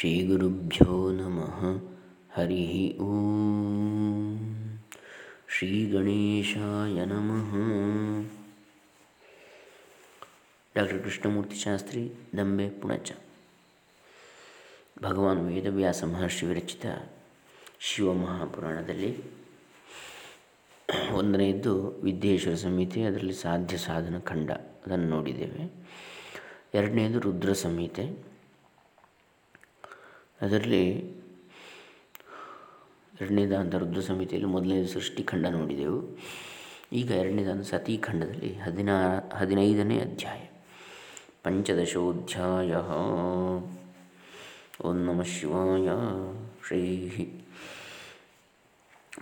ಶ್ರೀಗುರುಭ್ಯೋ ನಮಃ ಹರಿ ಶ್ರೀ ಗಣೇಶಾಯ ನಮಃ ಡಾಕ್ಟರ್ ಕೃಷ್ಣಮೂರ್ತಿ ಶಾಸ್ತ್ರಿ ದಂಬೆ ಪುಣಚ ಭಗವಾನ್ ವೇದವ್ಯಾಸ ಮಹರ್ಷಿ ವಿರಚಿತ ಶಿವಮಹಾಪುರಾಣದಲ್ಲಿ ಒಂದನೆಯದ್ದು ವಿದ್ಯೇಶ್ವರ ಸಂಹಿತೆ, ಅದರಲ್ಲಿ ಸಾಧ್ಯ ಸಾಧನ ಖಂಡ. ಅದನ್ನು ನೋಡಿದ್ದೇವೆ. ಎರಡನೆಯದು ರುದ್ರ ಸಂಹಿತೆ. ಅದರಲ್ಲಿ ಎರಡನೇದಾಂತ ರುದ್ರ ಸಮಿತಿಯಲ್ಲಿ ಮೊದಲನೇದು ಸೃಷ್ಟಿಖಂಡ ನೋಡಿದೆವು. ಈಗ ಎರಡನೇದಾಂತ ಸತೀಖಂಡದಲ್ಲಿ ಹದಿನಾ, ಹದಿನೈದನೇ ಅಧ್ಯಾಯ. ಪಂಚದಶೋಧ್ಯಾಯ. ಓಂ ನಮ ಶಿವಾಯ. ಶ್ರೀ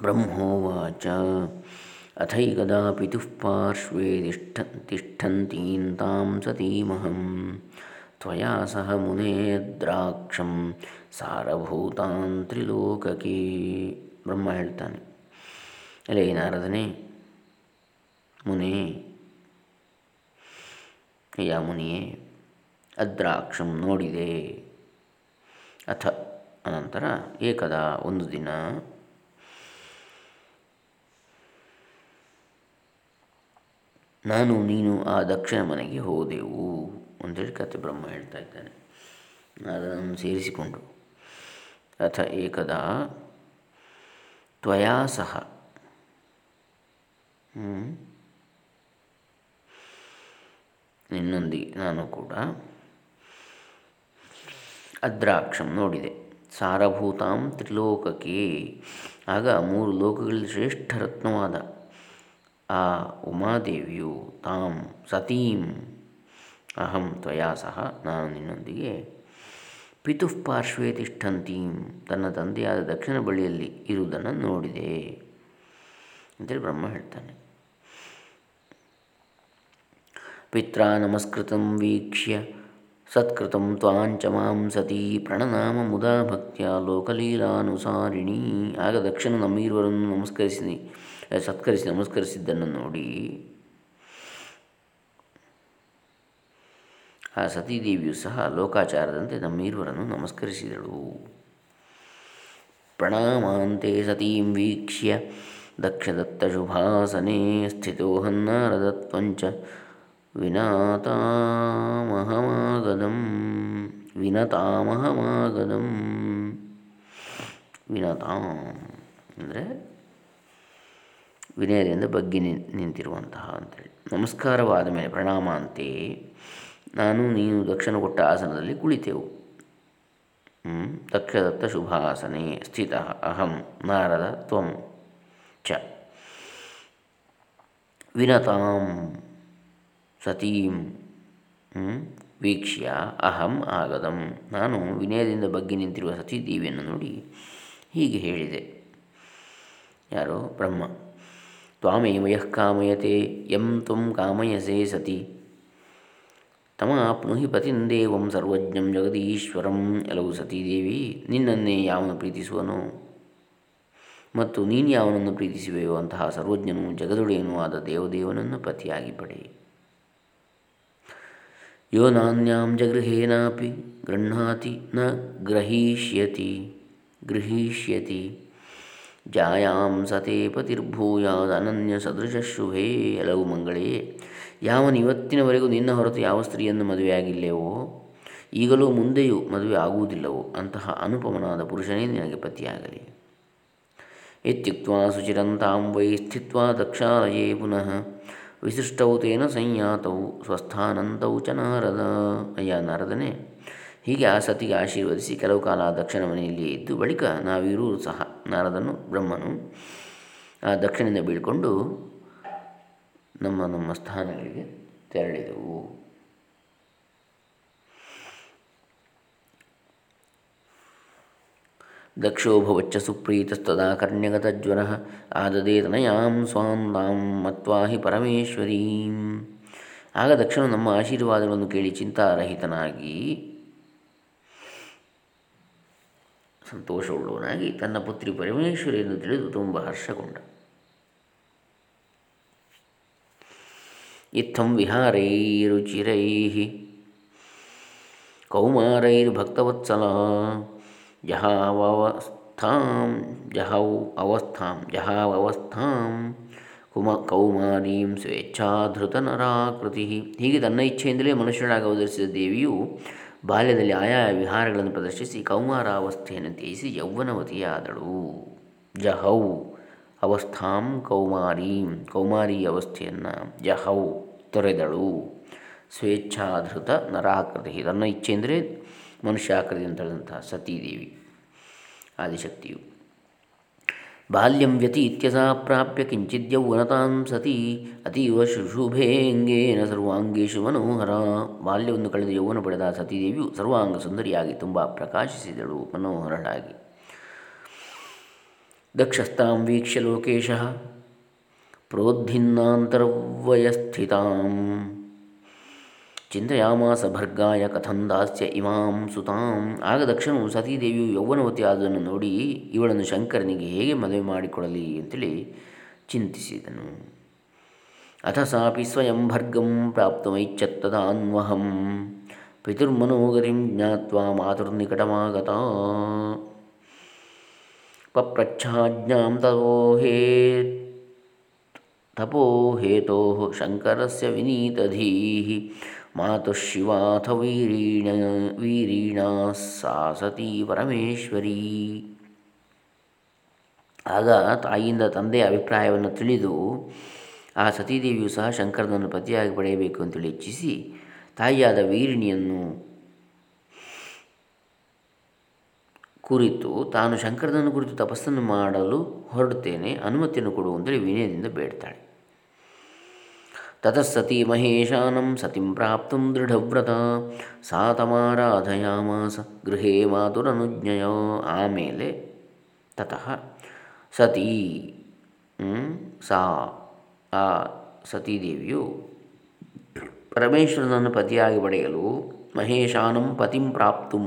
ಬ್ರಹ್ಮೋವಾಚ. ಪಿತುಃ ಪಾರ್ಶ್ವೇ ತಿಷ್ಠ ತಿಷ್ಠಂತೀಂ ತಾಂ ಸತೀಮಹಂ. ತ್ವಯಾ ಸಹ ಮುನೇ ದ್ರಾಕ್ಷಂ ಸಾರಭೂತಾನ್ ತ್ರಿಲೋಕಕ್ಕೆ ಬ್ರಹ್ಮ ಹೇಳ್ತಾನೆ ಅಲ್ಲೇ ನಾರದನೇ, ಮುನೇ, ಯಾ ಮುನಿಯೇ, ಅದ್ರಾಕ್ಷಂ ನೋಡಿದೆ. ಅಥ ಅನಂತರ ಏಕದ ಒಂದು ದಿನ, ನಾನು ನೀನು ಆ ದಕ್ಷಿಣ ಮನೆಗೆ ಹೋದೆವು. ಅಂತೇಳಿ ಕತೆ ಬ್ರಹ್ಮ ಹೇಳ್ತಾ ಇದ್ದಾನೆ. ಅದನ್ನು ಸೇರಿಸಿಕೊಂಡು, ಅಥ ಏಕದ ತ್ವಯಾ ಸಹ. ನಿನ್ನೊಂದಿಗೆ ನಾನು ಕೂಡ ಅದ್ರಾಕ್ಷಂ ನೋಡಿದೆ. ಸಾರಭೂತಾಂ ತ್ರಿಲೋಕಕ್ಕೆ. ಆಗ ಮೂರು ಲೋಕಗಳಲ್ಲಿ ಶ್ರೇಷ್ಠ ರತ್ನವಾದ ಆ ಉಮಾದೇವಿಯು ತಾಂ ಸತೀಂ ಅಹಂ ತ್ವಯಾ ಸಹ ನಾನು ನಿನ್ನೊಂದಿಗೆ ಪಿತುಃ ಪಾರ್ಶ್ವೇ ತಿಷ್ಠಂತೀಂ ತನ್ನ ತಂದೆಯಾದ ದಕ್ಷಿಣ ಬಳಿಯಲ್ಲಿ ಇರುವುದನ್ನು ನೋಡಿದೆ ಅಂತೇಳಿ ಬ್ರಹ್ಮ ಹೇಳ್ತಾನೆ ಪಿತ್ರ ನಮಸ್ಕೃತಂ ವೀಕ್ಷ್ಯ ಸತ್ಕೃತಂ ತ್ವಾಂಚ ಮಾಂ ಸತಿ ಪ್ರಣನಾಮ ಮುದಾ ಭಕ್ತಿಯ ಲೋಕಲೀಲಾನುಸಾರಿಣಿ ಆಗ ದಕ್ಷಿಣ ನಮ್ಮೀರುವರನ್ನು ನಮಸ್ಕರಿಸಿ ಸತ್ಕರಿಸಿ ನಮಸ್ಕರಿಸಿದ್ದನ್ನು ನೋಡಿ ಆ ಸತೀದೇವಿಯು ಸಹ ಲೋಕಾಚಾರದಂತೆ ನಮ್ಮೀರುವರನ್ನು ನಮಸ್ಕರಿಸಿದಳು. ಪ್ರಣಾಮಾಂತೆ ಸತೀಂ ವೀಕ್ಷ್ಯ, ದಕ್ಷದತ್ತ ಶುಭಾಸನೆ ಸ್ಥಿತೋಹನ್ನಾರದತ್ವಂಚ ವಿನಾತಾಮಹಮಾಗದಂ, ವಿನತಾಮಹಮಾಗದಂ. ವಿನತಾಂ ಅಂದರೆ ವಿನಯದಿಂದ ಬಗ್ಗೆ ನಿಂತಿರುವಂತಹ ಅಂತೇಳಿ. ನಮಸ್ಕಾರವಾದ ಮೇಲೆ ಪ್ರಣಾಮ ಅಂತೆ ನಾನು, ನೀನು ದಕ್ಷಿಣ ಕೊಟ್ಟ ಆಸನದಲ್ಲಿ ಕುಳಿತೆವು. ದಕ್ಷದತ್ತ ಶುಭಾಸನೆ, ಸ್ಥಿತ, ಅಹಂ, ನಾರದ ತ್ವಂ, ಚ. ವಿನತಾಂ, ಸತೀಂ ವೀಕ್ಷ್ಯ, ಅಹಂ, ಆಗದಂ. ನಾನು ವಿನಯದಿಂದ ಬಗ್ಗೆ ನಿಂತಿರುವ ಸತೀದೇವಿಯನ್ನು ನೋಡಿ ಹೀಗೆ ಹೇಳಿದೆ. ಯಾರೋ? ಬ್ರಹ್ಮ. ತ್ವಾಮೇ ಮಯಃ ಕಾಮಯತೆ, ಯಂ ತ್ವಂ ಕಾಮಯಸೆ ಸತಿ. ತಮಾಪ್ನುಹಿ ಪತಿಂದೇವಂ ಸರ್ವಜ್ಞಂ ಜಗದೀಶ್ವರಂ. ಎಲ್ಲವೂ ಸತೀದೇವಿ ನಿನ್ನನ್ನೇ ಯಾವನು ಪ್ರೀತಿಸುವನು? ಮತ್ತು ನೀನು ಯಾವನನ್ನು ಪ್ರೀತಿಸುವೆಯೋ ಅಂತಹ ಸರ್ವಜ್ಞನು ಜಗದೊಡೆಯನೂ ಆದ ದೇವದೇವನನ್ನು ಪತಿಯಾಗಿ ಪಡೆ. ಯೋ ನಾನ್ಯಾಂ ಜಗೃಹೇನಾಪಿ ಗೃಹಾತಿ ನ ಗ್ರಹೀಷ್ಯತಿ, ಗೃಹೀಷ್ಯತಿ. ಜಾಯಾಂ ಸತೆ ಪತಿರ್ಭೂಯಾದ ಅನನ್ಯ ಸದೃಶ ಶುಭೇ ಎಲವು ಮಂಗಳೇ. ಯಾವನು ಇವತ್ತಿನವರೆಗೂ ನಿನ್ನ ಹೊರತು ಯಾವ ಸ್ತ್ರೀಯನ್ನು ಮದುವೆಯಾಗಿಲ್ಲವೋ, ಈಗಲೂ ಮುಂದೆಯೂ ಮದುವೆ ಆಗುವುದಿಲ್ಲವೋ, ಅಂತಹ ಅನುಪಮನಾದ ಪುರುಷನೇ ನಿನಗೆ ಪತಿಯಾಗಲಿ. ಇತ್ಯುಕ್ತ ಶುಚಿರಂತಾಂ ವೈ ಸ್ಥಿತ್ವ ದಕ್ಷಾಲಯೇ ಪುನಃ ವಿಶಿಷ್ಟೌ ತೇನ ಸಂಯಾತೌ ಸ್ವಸ್ಥಾನಂತೌ ಚ ನಾರದ. ಅಯ್ಯ, ನಾರದನೇ, ಹೀಗೆ ಆ ಸತಿಗೆ ಆಶೀರ್ವದಿಸಿ ಕೆಲವು ಕಾಲ ದಕ್ಷಿಣ ಮನೆಯಲ್ಲಿಯೇ ಇದ್ದು ಬಳಿಕ ನಾವೀರೂ ಸಹ ನಾರದನು, ಬ್ರಹ್ಮನು ಆ ದಕ್ಷಿಣದಿಂದ ಬೀಳ್ಕೊಂಡು ನಮ್ಮ ನಮ್ಮ ಸ್ಥಾನಗಳಿಗೆ ತೆರಳಿದವು. ದಕ್ಷೋಭವಚ್ಚ ಸುಪ್ರೀತಸ್ತದಾ ಕರ್ಣ್ಯಗತಜ್ವರ ಆದದೇ ತನಯಾಂ ಸ್ವಾಂ ತಾಂ ಮತ್ವಾ ಹಿ ಪರಮೇಶ್ವರೀಂ. ಆಗ ದಕ್ಷನು ನಮ್ಮ ಆಶೀರ್ವಾದಗಳನ್ನು ಕೇಳಿ ಚಿಂತಾರಹಿತನಾಗಿ, ಸಂತೋಷವುಳ್ಳವನಾಗಿ ತನ್ನ ಪುತ್ರಿ ಪರಮೇಶ್ವರಿಯನ್ನು ತಿಳಿದು ತುಂಬ ಹರ್ಷಗೊಂಡ. ಇತ್ತಂ ವಿಹಾರೈರುಚಿರೈ ಕೌಮಾರೈರ್ಭಕ್ತವತ್ಸಲ. ಜಹಾವಸ್ಥಾಂ ಜಹೌ ಅವಸ್ಥಾಂ ಜಹಾವಸ್ಥಾಂ ಕುಮ ಕೌಮಾರೀಂ ಸ್ವೇಚ್ಛಾಧೃತ ನರಾಕೃತಿ ಹೀಗೆ ತನ್ನ ಇಚ್ಛೆಯಿಂದಲೇ ಮನುಷ್ಯನಾಗಿ ಅವತರಿಸಿದ ದೇವಿಯು ಬಾಲ್ಯದಲ್ಲಿ ಆಯಾ ವಿಹಾರಗಳನ್ನು ಪ್ರದರ್ಶಿಸಿ ಕೌಮಾರಾವಸ್ಥೆಯನ್ನು ತ್ಯಜಿಸಿ ಯೌವನವತಿಯಾದಳು. ಜಹೌ. ಅವಸ್ಥಾಂ ಕೌಮಾರೀಂ. ಕೌಮಾರಿ ಅವಸ್ಥೆಯನ್ನು ಜಹೌ ತೊರೆದಳು. ಸ್ವೇಚ್ಛಾಧೃತ ನರಾಕೃತಿ ತನ್ನ ಇಚ್ಛೆ ಅಂದರೆ ಮನುಷ್ಯಾಕೃತಿ ಅಂತ ಹೇಳಿದಂತಹ ಸತೀದೇವಿ ಆದಿಶಕ್ತಿಯು. ಬಾಲ್ಯಂ ವ್ಯತಿ ಇತ್ಯಸಾ ಪ್ರಾಪ್ಯ ಕಿಂಚಿದ್ಯೌವನತಾಂ ಸತಿ ಅತೀವ ಶುಶುಭೇಂಗೇನ ಸರ್ವಾಂಗೇಶು ಮನೋಹರ. ಬಾಲ್ಯವನ್ನು ಕಳೆದು ಯೌವನ ಪಡೆದ ಸತೀದೇವಿಯು ಸರ್ವಾಂಗ ಸುಂದರಿಯಾಗಿ ತುಂಬ ಪ್ರಕಾಶಿಸಿದಳು ಮನೋಹರಳಾಗಿ. ದಕ್ಷಸ್ತಾಂ ವೀಕ್ಷ್ಯ ಲೋಕೇಶ ಪ್ರೋದ್ಧಿನ್ನಾಂತರ್ವಯಸ್ಥಿತಾಂ ಚಿಂತೆಯಾಮಾಸ ಭರ್ಗಾಯ ಕಥಂ ದಾಸ್ಯ ಇಮಾಂ ಸುತಾಂ. ಆಗ ದಕ್ಷನು ಸತೀದೇವಿಯು ಯೌವನವತಿ ಆದನ್ನು ನೋಡಿ ಇವಳನ್ನು ಶಂಕರನಿಗೆ ಹೇಗೆ ಮದುವೆ ಮಾಡಿಕೊಡಲಿ ಅಂತೇಳಿ ಚಿಂತಿಸಿದನು. ಅಥ ಸಾಪಿ ಸ್ವಯಂ ಭರ್ಗಂ ಪ್ರಾಪ್ತಮೈಚ್ಛತ್ತದಾನ್ವಹಂ ಪಿತುರ್ಮನೋಗತಿಂ ಜ್ಞಾತ್ವಾ ಮಾತುರ್ನಿಕಟಮಾಗತ ಪಪ್ರಚ್ಛಾಜ್ಞಾಂ ತಪೋಹೇ ತಪೋಹೇತೋ ಶಂಕರಸ್ಯ ವಿನೀತಧೀಃ ಮಾತು ಶಿವಾಥ ವೀರೀಣ ವೀರೀಣ ಸಾ ಸತಿ ಪರಮೇಶ್ವರಿ ಆಗ ತಾಯಿಯಿಂದ ತಂದೆಯ ಅಭಿಪ್ರಾಯವನ್ನು ತಿಳಿದು ಆ ಸತೀದೇವಿಯು ಸಹ ಶಂಕರನನ್ನು ಪತಿಯಾಗಿ ಪಡೆಯಬೇಕು ಅಂತೇಳಿ ಇಚ್ಛಿಸಿ ತಾಯಿಯಾದ ವೀರಿಣಿಯನ್ನು ಕುರಿತು ತಾನು ಶಂಕರನನ್ನು ಕುರಿತು ತಪಸ್ಸನ್ನು ಮಾಡಲು ಹೊರಡುತ್ತೇನೆ. ಅನುಮತಿಯನ್ನು ಕೊಡುವಂತೇಳಿ ವಿನಯದಿಂದ ಬೇಡ್ತಾಳೆ. ತತಸ್ಸತಿ ಮಹೇಶಾನಂ ಸತಿಂ ಪ್ರಾಪ್ತು ದೃಢವ್ರತ. ಸಾ ತಮಾರಾಧಯಾಮಾಸ ಗೃಹೇ ಮಾತುರನುಜ್ಞಯ. ಆಮೇಲೆ ತತಃ ಸತಿ ಸಾ, ಆ ಸತೀದೇವಿಯು ಪರಮೇಶ್ವರನನ್ನು ಪತಿಯಾಗಿ ಪಡೆಯಲು ಮಹೇಶಾನಂ ಪತಿಂ ಪ್ರಾಪ್ತು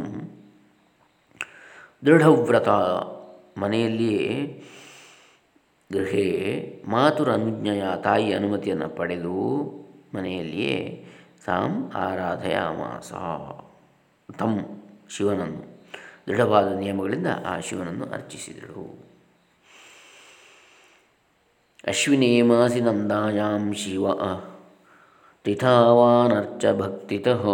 ದೃಢವ್ರತ ಮನೆಯಲ್ಲಿಯೇ ಗೃಹೇ ಮಾತುರ ಅನುಜ್ಞೆಯ ತಾಯಿ ಅನುಮತಿಯನ್ನು ಪಡೆದು ಮನೆಯಲ್ಲಿಯೇ ತಾಂ ಆರಾಧಯಾಮಾಸ ತಂ ಶಿವನನ್ನು. ದೃಢವಾದ ನಿಯಮಗಳಿಂದ ಆ ಶಿವನನ್ನು ಅರ್ಚಿಸಿದಳು. ಅಶ್ವಿನೇ ಮಾಸಿ ನಂದಾಯಾಂ ಶಿವ. ತಿಥಾವಾನರ್ಚ ಭಕ್ತಿತಃ.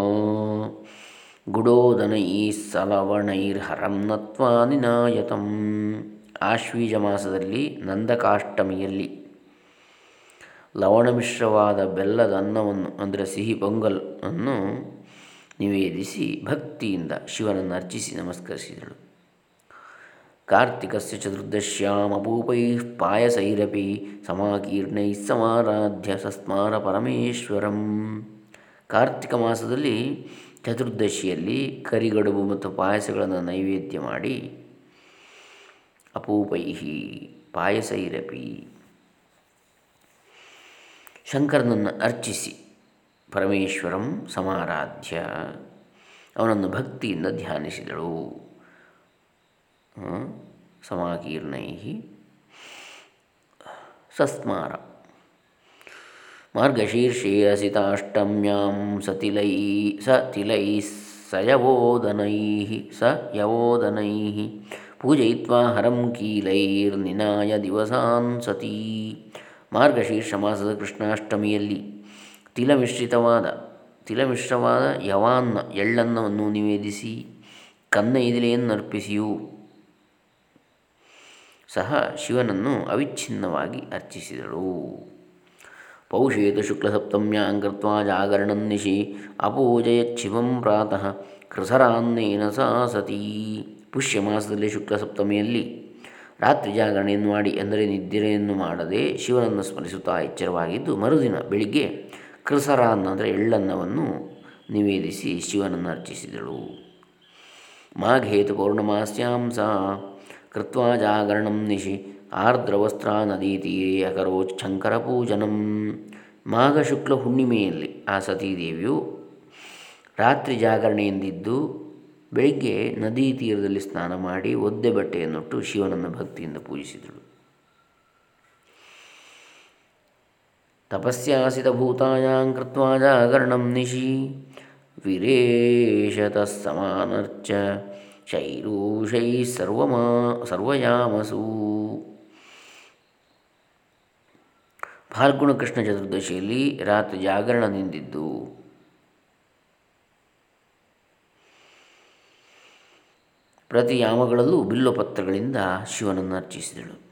ಗುಡೋದನೈ ಸಲವಣೈರ್ಹರಂ ನತ್ವಾ ನಿನಾಯತಂ. ಆಶ್ವೀಜ ಮಾಸದಲ್ಲಿ ನಂದಕಾಷ್ಟಮಿಯಲ್ಲಿ ಲವಣಮಿಶ್ರವಾದ ಬೆಲ್ಲದ ಅನ್ನವನ್ನು, ಅಂದರೆ ಸಿಹಿ ಪೊಂಗಲ್ ಅನ್ನು ನಿವೇದಿಸಿ ಭಕ್ತಿಯಿಂದ ಶಿವನನ್ನು ಅರ್ಚಿಸಿ ನಮಸ್ಕರಿಸಿದಳು. ಕಾರ್ತಿಕಸ್ಯ ಚತುರ್ದಶ್ಯಾಮಪೂಪೈ ಪಾಯಸೈರಪಿ ಸಮಾಕೀರ್ಣೈ ಸಮಾರಾಧ್ಯ ಸಸ್ಮಾರ ಪರಮೇಶ್ವರಂ. ಕಾರ್ತಿಕ ಮಾಸದಲ್ಲಿ ಚತುರ್ದಶಿಯಲ್ಲಿ ಕರಿಗಡುಬು ಮತ್ತು ಪಾಯಸಗಳನ್ನು ನೈವೇದ್ಯ ಮಾಡಿ, ಅಪೂಪೈಹಿ ಪಾಯಸ ಇರಪಿ ಶಂಕರನನ್ನು ಅರ್ಚಿಸಿ, ಪರಮೇಶ್ವರಂ ಸಮಾರಾಧ್ಯ. ಅವನನ್ನು ಭಕ್ತಿಯಿಂದ ಧ್ಯಾನಿಸಿದಳು. ಸಮಾಕೀರ್ಣೈ ಸಸ್ಮಾರ. ಮಾರ್ಗಶೀರ್ಷೇ ಅಸಿತಾಷ್ಟಮ್ಯಾಂ ಸತಿಲೈ ಸಯವೋದನೈ ಸ ಯವೋದನೈ ಪೂಜಯಿತ್ವಾ ಹರಂ ಕೀಲೈರ್ನಿನಾಯ ದಿವಸಾನ್ ಸತೀ ಮಾರ್ಗಶೀರ್ಷ ಮಾಸದ ಕೃಷ್ಣಾಷ್ಟಮಿಯಲ್ಲಿ ತಿಲಮಿಶ್ರಿತವಾದ ತಿಲಮಿಶ್ರವಾದ ಯವಾನ್ನ ಎಳ್ಳನ್ನವನ್ನು ನಿವೇದಿಸಿ ಕನ್ನ ಸಹ ಶಿವನನ್ನು ಅವಿಚ್ಛಿನ್ನವಾಗಿ ಅರ್ಚಿಸಿದಳು। ಪೌಷೇತ ಶುಕ್ಲಸಪ್ತಮ್ಯಾಂ ಕೃತ್ವಾ ಜಾಗರಣನ್ನಿಶಿ ಅಪೂಜಯಚ್ಛಿವಂ ಪ್ರಾತಃ ಕೃಸರಾನ್ನೇನ ಸಾ ಸತೀ. ಪುಷ್ಯ ಮಾಸದಲ್ಲಿ ಶುಕ್ಲಸಪ್ತಮಿಯಲ್ಲಿ ರಾತ್ರಿ ಜಾಗರಣೆಯನ್ನು ಮಾಡಿ ಅಂದರೆ ನಿದ್ರೆಯನ್ನು ಮಾಡದೆ ಶಿವನನ್ನು ಸ್ಮರಿಸುತ್ತಾ ಎಚ್ಚರವಾಗಿದ್ದು ಮರುದಿನ ಬೆಳಿಗ್ಗೆ ಕೃಸರಾನ್ನ ಅಂದರೆ ಎಳ್ಳನ್ನವನ್ನು ನಿವೇದಿಸಿ ಶಿವನನ್ನು ಅರ್ಚಿಸಿದಳು. ಮಾಘೇತು ಪೌರ್ಣಮಾಸ್ಯಾಂ ಸಾ ಕೃತ್ವಾ ಜಾಗರಣಂ ನಿಶಿ ಆರ್ದ್ರವಸ್ತ್ರ ನದಿ ತೀರೆ ಅಕರೋಚ್ ಶಂಕರ ಪೂಜನಂ ಮಾಘ ಶುಕ್ಲ ಹುಣ್ಣಿಮೆಯಲ್ಲಿ ಆ ಸತೀದೇವಿಯು ರಾತ್ರಿ ಜಾಗರಣೆಯಿಂದಿದ್ದು ಬೆಳಿಗ್ಗೆ ನದಿ ತೀರದಲ್ಲಿ ಸ್ನಾನ ಮಾಡಿ ಒದ್ದೆ ಬಟ್ಟೆಯನ್ನುಟ್ಟು ಶಿವನನ್ನು ಭಕ್ತಿಯಿಂದ ಪೂಜಿಸಿದಳು. ತಪಸ್ಯಾಸಿತ ಭೂತಾಯಾಂ ಕೃತ್ವಾ ಜಾಗರಣಂ ನಿಶಿ ವಿರೇಶತಃ ಸಮಾನರ್ಚ ಶೈರೂಷೈ ಸರ್ವಮಾ ಸರ್ವಯಾಮಸೂ. ಫಾಲ್ಗುಣ ಕೃಷ್ಣ ಚತುರ್ದಶಿಯಲ್ಲಿ ರಾತ್ರಿ ಜಾಗರಣ ಜಾಗರಣದಿಂದಿದ್ದು ಪ್ರತಿ ಯಾಮಗಳಲ್ಲೂ ಬಿಲ್ಲುಪತ್ರಗಳಿಂದ ಶಿವನನ್ನು ಅರ್ಚಿಸಿದಳು.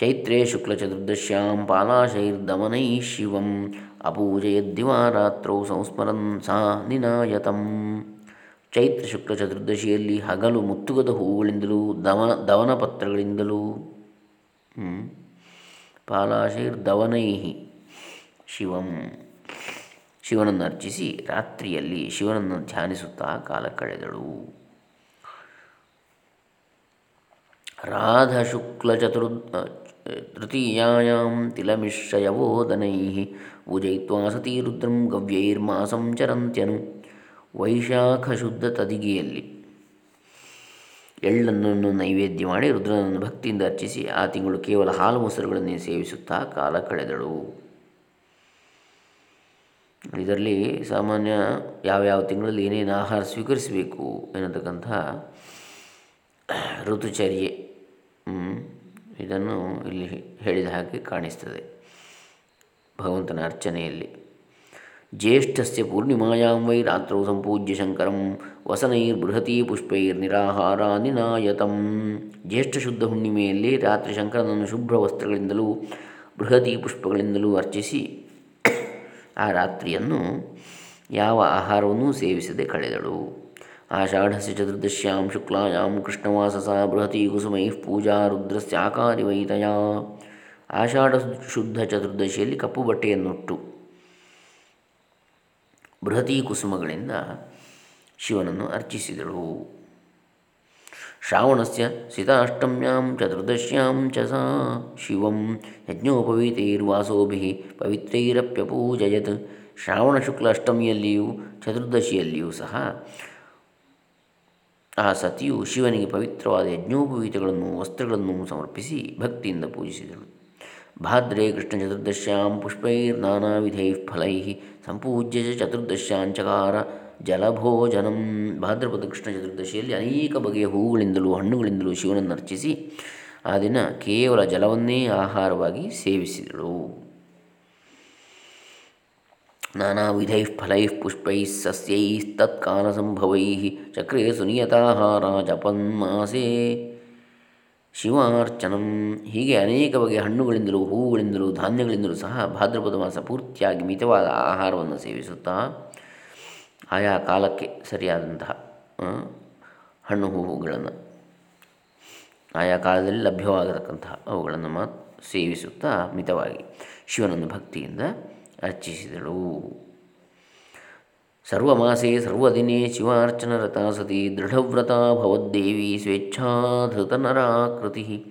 ಚೈತ್ರೇ ಶುಕ್ಲ ಚತುರ್ದಶ್ಯಾಂ ಪಾಲಾಶೈರ್ದಮನೈ ಶಿವಂ ಅಪೂಜಯದ್ದಿವಾರಾತ್ರೌ ಸಂಸ್ಮರನ್ ಸಾ ನಿನಾಯತಂ. ಚೈತ್ರ ಶುಕ್ಲ ಚತುರ್ದಶಿಯಲ್ಲಿ ಹಗಲು ಮುತ್ತುಗದ ಹೂವುಗಳಿಂದಲೂ ದವನ ದವನ ಪತ್ರಗಳಿಂದಲೂ ಪಾಲಾಶೈರ್ದವನೈ ಶಿವಂ. ಶಿವನನ್ನು ಅರ್ಚಿಸಿ ರಾತ್ರಿಯಲ್ಲಿ ಶಿವನನ್ನು ಧ್ಯಾನಿಸುತ್ತಾ ಕಾಲ ಕಳೆದಳು. ರಾಧಶುಕ್ಲಚತುರ್ ತೃತೀಯಾಂ ತಿಲಮಿಶ್ರಯವೋದನೈ ಪೂಜಯಿತ್ವಾ ಸತೀ ರುದ್ರಂ ಗವ್ಯೈರ್ಮಾಸಂ ಚರಂತ್ಯನು. ವೈಶಾಖ ಶುದ್ಧ ತದಿಗೆಯಲ್ಲಿ ಎಳ್ಳನ್ನು ನೈವೇದ್ಯ ಮಾಡಿ ರುದ್ರನನ್ನು ಭಕ್ತಿಯಿಂದ ಅರ್ಚಿಸಿ ಆ ತಿಂಗಳು ಕೇವಲ ಹಾಲು ಮೊಸರುಗಳನ್ನೇ ಸೇವಿಸುತ್ತಾ ಕಾಲ ಕಳೆದಳು. ಇದರಲ್ಲಿ ಸಾಮಾನ್ಯ ಯಾವ್ಯಾವ ತಿಂಗಳಲ್ಲಿ ಏನೇನು ಆಹಾರ ಸ್ವೀಕರಿಸಬೇಕು ಎನ್ನತಕ್ಕಂತಹ ಋತುಚರ್ಯೆ ಇದನ್ನು ಇಲ್ಲಿ ಹೇಳಿದ ಹಾಗೆ ಕಾಣಿಸ್ತದೆ ಭಗವಂತನ ಅರ್ಚನೆಯಲ್ಲಿ. ಜ್ಯೇಷ್ಠಸ್ಯ ಪೂರ್ಣಿಮಾಯಾಂ ವೈ ರಾತ್ರೌ ಸಂಪೂಜ್ಯ ಶಂಕರಂ ಪುಷ್ಪೈರ್ ನಿರಾಹಾರ ನಿನಾಯತಂ ಜ್ಯೇಷ್ಠ ಶುದ್ಧ ಹುಣ್ಣಿಮೆಯಲ್ಲಿ ರಾತ್ರಿ ಶಂಕರನನ್ನು ಶುಭ್ರ ವಸ್ತ್ರಗಳಿಂದಲೂ ಬೃಹತಿ ಪುಷ್ಪಗಳಿಂದಲೂ ಅರ್ಚಿಸಿ, ಆ ರಾತ್ರಿಯನ್ನು ಯಾವ ಆಹಾರವನ್ನೂ ಸೇವಿಸದೆ ಕಳೆದಳು. ಆಷಾಢಸ್ಯ ಚತುರ್ದಶ್ಯಾಂ, ಶುಕ್ಲಾಯಾಂ, ಕೃಷ್ಣವಾಸಸ ಬೃಹತಿ ಕುಸುಮೈ ಪೂಜಾ ರುದ್ರಸ್ಯಾಕಾರಿವೈತಯ ಆಷಾಢ ಶುದ್ಧ ಚತುರ್ದಶಿಯಲ್ಲಿ ಕಪ್ಪು ಬಟ್ಟೆಯನ್ನುಟ್ಟು ಬೃಹತಿ ಕುಸುಮಗಳಿಂದ ಶಿವನನ್ನು ಅರ್ಚಿಸಿದಳು. ಶ್ರಾವಣಸ ಸಿತಾಷ್ಟಮ್ಯಾಂ ಚತುರ್ದಶ್ಯಾಂ ಚ ಸಾ ಶಿವಂ ಯಜ್ಞೋಪವೀತೈರ್ವಾಸೋಭಿ ಪವಿತ್ರೈರಪ್ಯಪೂಜಯತ್. ಶ್ರಾವಣ ಶುಕ್ಲ ಅಷ್ಟಮಿಯಲ್ಲಿಯೂ ಚತುರ್ದಶಿಯಲ್ಲಿಯೂ ಸಹ ಆ ಸತಿಯು ಶಿವನಿಗೆ ಪವಿತ್ರವಾದ ಯಜ್ಞೋಪವೀತಗಳನ್ನು, ವಸ್ತ್ರಗಳನ್ನು ಸಮರ್ಪಿಸಿ ಭಕ್ತಿಯಿಂದ ಪೂಜಿಸಿದಳು. ಭಾದ್ರೇ ಕೃಷ್ಣ ಚತುರ್ದಶ್ಯಾಂ ವಿಧೈ ಫಲೈ ಸಂಪೂಜ್ಯ ಚತುರ್ದಶ್ಯಾಂಚಕಾರ ಜಲಭೋಜನಂ ಭಾದ್ರಪದ ಕೃಷ್ಣ ಚತುರ್ದಶಿಯಲ್ಲಿ ಅನೇಕ ಬಗೆಯ ಹೂಗಳಿಂದಲೂ, ಹಣ್ಣುಗಳಿಂದಲೂ ಶಿವನನ್ನು ಅರ್ಚಿಸಿ, ಆ ದಿನ ಕೇವಲ ಜಲವನ್ನೇ ಆಹಾರವಾಗಿ ಸೇವಿಸಿದಳು. ನಾನಾ ವಿಧೈ ಫಲೈ ಪುಷ್ಪೈ ಸಸ್ಯೈ ತತ್ಕಾಲ ಸಂಭವೈ ಚಕ್ರೇ ಸುನಿಯತಾಹಾರ ಜಪನ್ಮಾಸೆ ಶಿವಾರ್ಚನಂ. ಹೀಗೆ ಅನೇಕ ಬಗೆಯ ಹಣ್ಣುಗಳಿಂದಲೂ ಹೂವುಗಳಿಂದಲೂ ಧಾನ್ಯಗಳಿಂದಲೂ ಸಹ ಭಾದ್ರಪದ ಮಾಸ ಪೂರ್ತಿಯಾಗಿ ಮಿತವಾದ ಆಹಾರವನ್ನು ಸೇವಿಸುತ್ತಾ ಆಯಾ ಕಾಲಕ್ಕೆ ಸರಿಯಾದಂತಹ ಹಣ್ಣು ಹೂವುಗಳನ್ನು ಆಯಾ ಕಾಲದಲ್ಲಿ ಲಭ್ಯವಾಗತಕ್ಕಂತಹ ಅವುಗಳನ್ನು ಮಾತು ಸೇವಿಸುತ್ತಾ ಮಿತವಾಗಿ ಶಿವನನ್ನು ಭಕ್ತಿಯಿಂದ ಅರ್ಚಿಸಿದಳು. ಸರ್ವಮಾಸೆ ಸರ್ವದಿನೇ ಶಿವಾರ್ಚನರತಾ ಸತಿ ದೃಢವ್ರತ ಭವದ್ದೇವಿ ಸ್ವೇಚ್ಛಾಧೃತನರಾಕೃತಿ.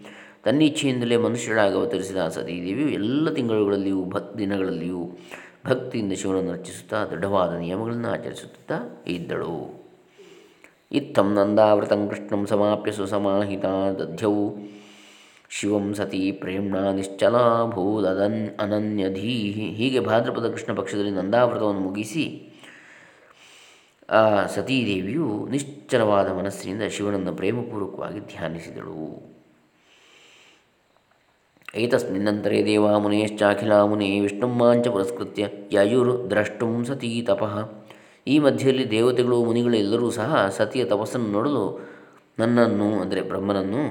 ತನ್ನಿಚ್ಛೆಯಿಂದಲೇ ಮನುಷ್ಯರಾಗಿ ಅವತರಿಸಿದ ಸತೀದೇವಿಯು ಎಲ್ಲ ತಿಂಗಳುಗಳಲ್ಲಿಯೂ, ಭಕ್ ದಿನಗಳಲ್ಲಿಯೂ ಭಕ್ತಿಯಿಂದ ಶಿವನನ್ನು ಅರ್ಚಿಸುತ್ತಾ ದೃಢವಾದ ನಿಯಮಗಳನ್ನು ಆಚರಿಸುತ್ತಾ ಇದ್ದಳು. ಇತ್ತಂ ನಂದಾವೃತಂ ಕೃಷ್ಣಂ ಸಮಾಪ್ಯ ಸುಸಮಾಹಿತ ದಧ್ಯೌ. ಶಿವಂ ಸತಿ ಪ್ರೇಮ್ಣ ನಿಶ್ಚಲಾಭೂದನ್ ಅನನ್ಯಧೀ ಹೀಗೆ ಭಾದ್ರಪದ ಕೃಷ್ಣ ಪಕ್ಷದಲ್ಲಿ ನಂದಾವೃತವನ್ನು ಮುಗಿಸಿ ಆ ಸತೀದೇವಿಯು ನಿಶ್ಚಲವಾದ ಮನಸ್ಸಿನಿಂದ ಶಿವನನ್ನು ಪ್ರೇಮಪೂರ್ವಕವಾಗಿ ಧ್ಯಾನಿಸಿದಳು. ಏತಸ್ಮಿನ್ನಂತರೇ ದೇವಾ ಮುನೇಶ್ಚಾಖಿಲ ಮುನಿ ವಿಷ್ಣುಮಾಂಚ ಪುರಸ್ಕೃತ್ಯ ಯಯುರ್ ದ್ರಷ್ಟುಂ ಸತೀ ತಪಃ. ಈ ಮಧ್ಯೆಯಲ್ಲಿ ದೇವತೆಗಳು ಮುನಿಗಳೆಲ್ಲರೂ ಸಹ ಸತಿಯ ತಪಸ್ಸನ್ನು ನೋಡಲು ನನ್ನನ್ನು, ಅಂದರೆ ಬ್ರಹ್ಮನನ್ನು,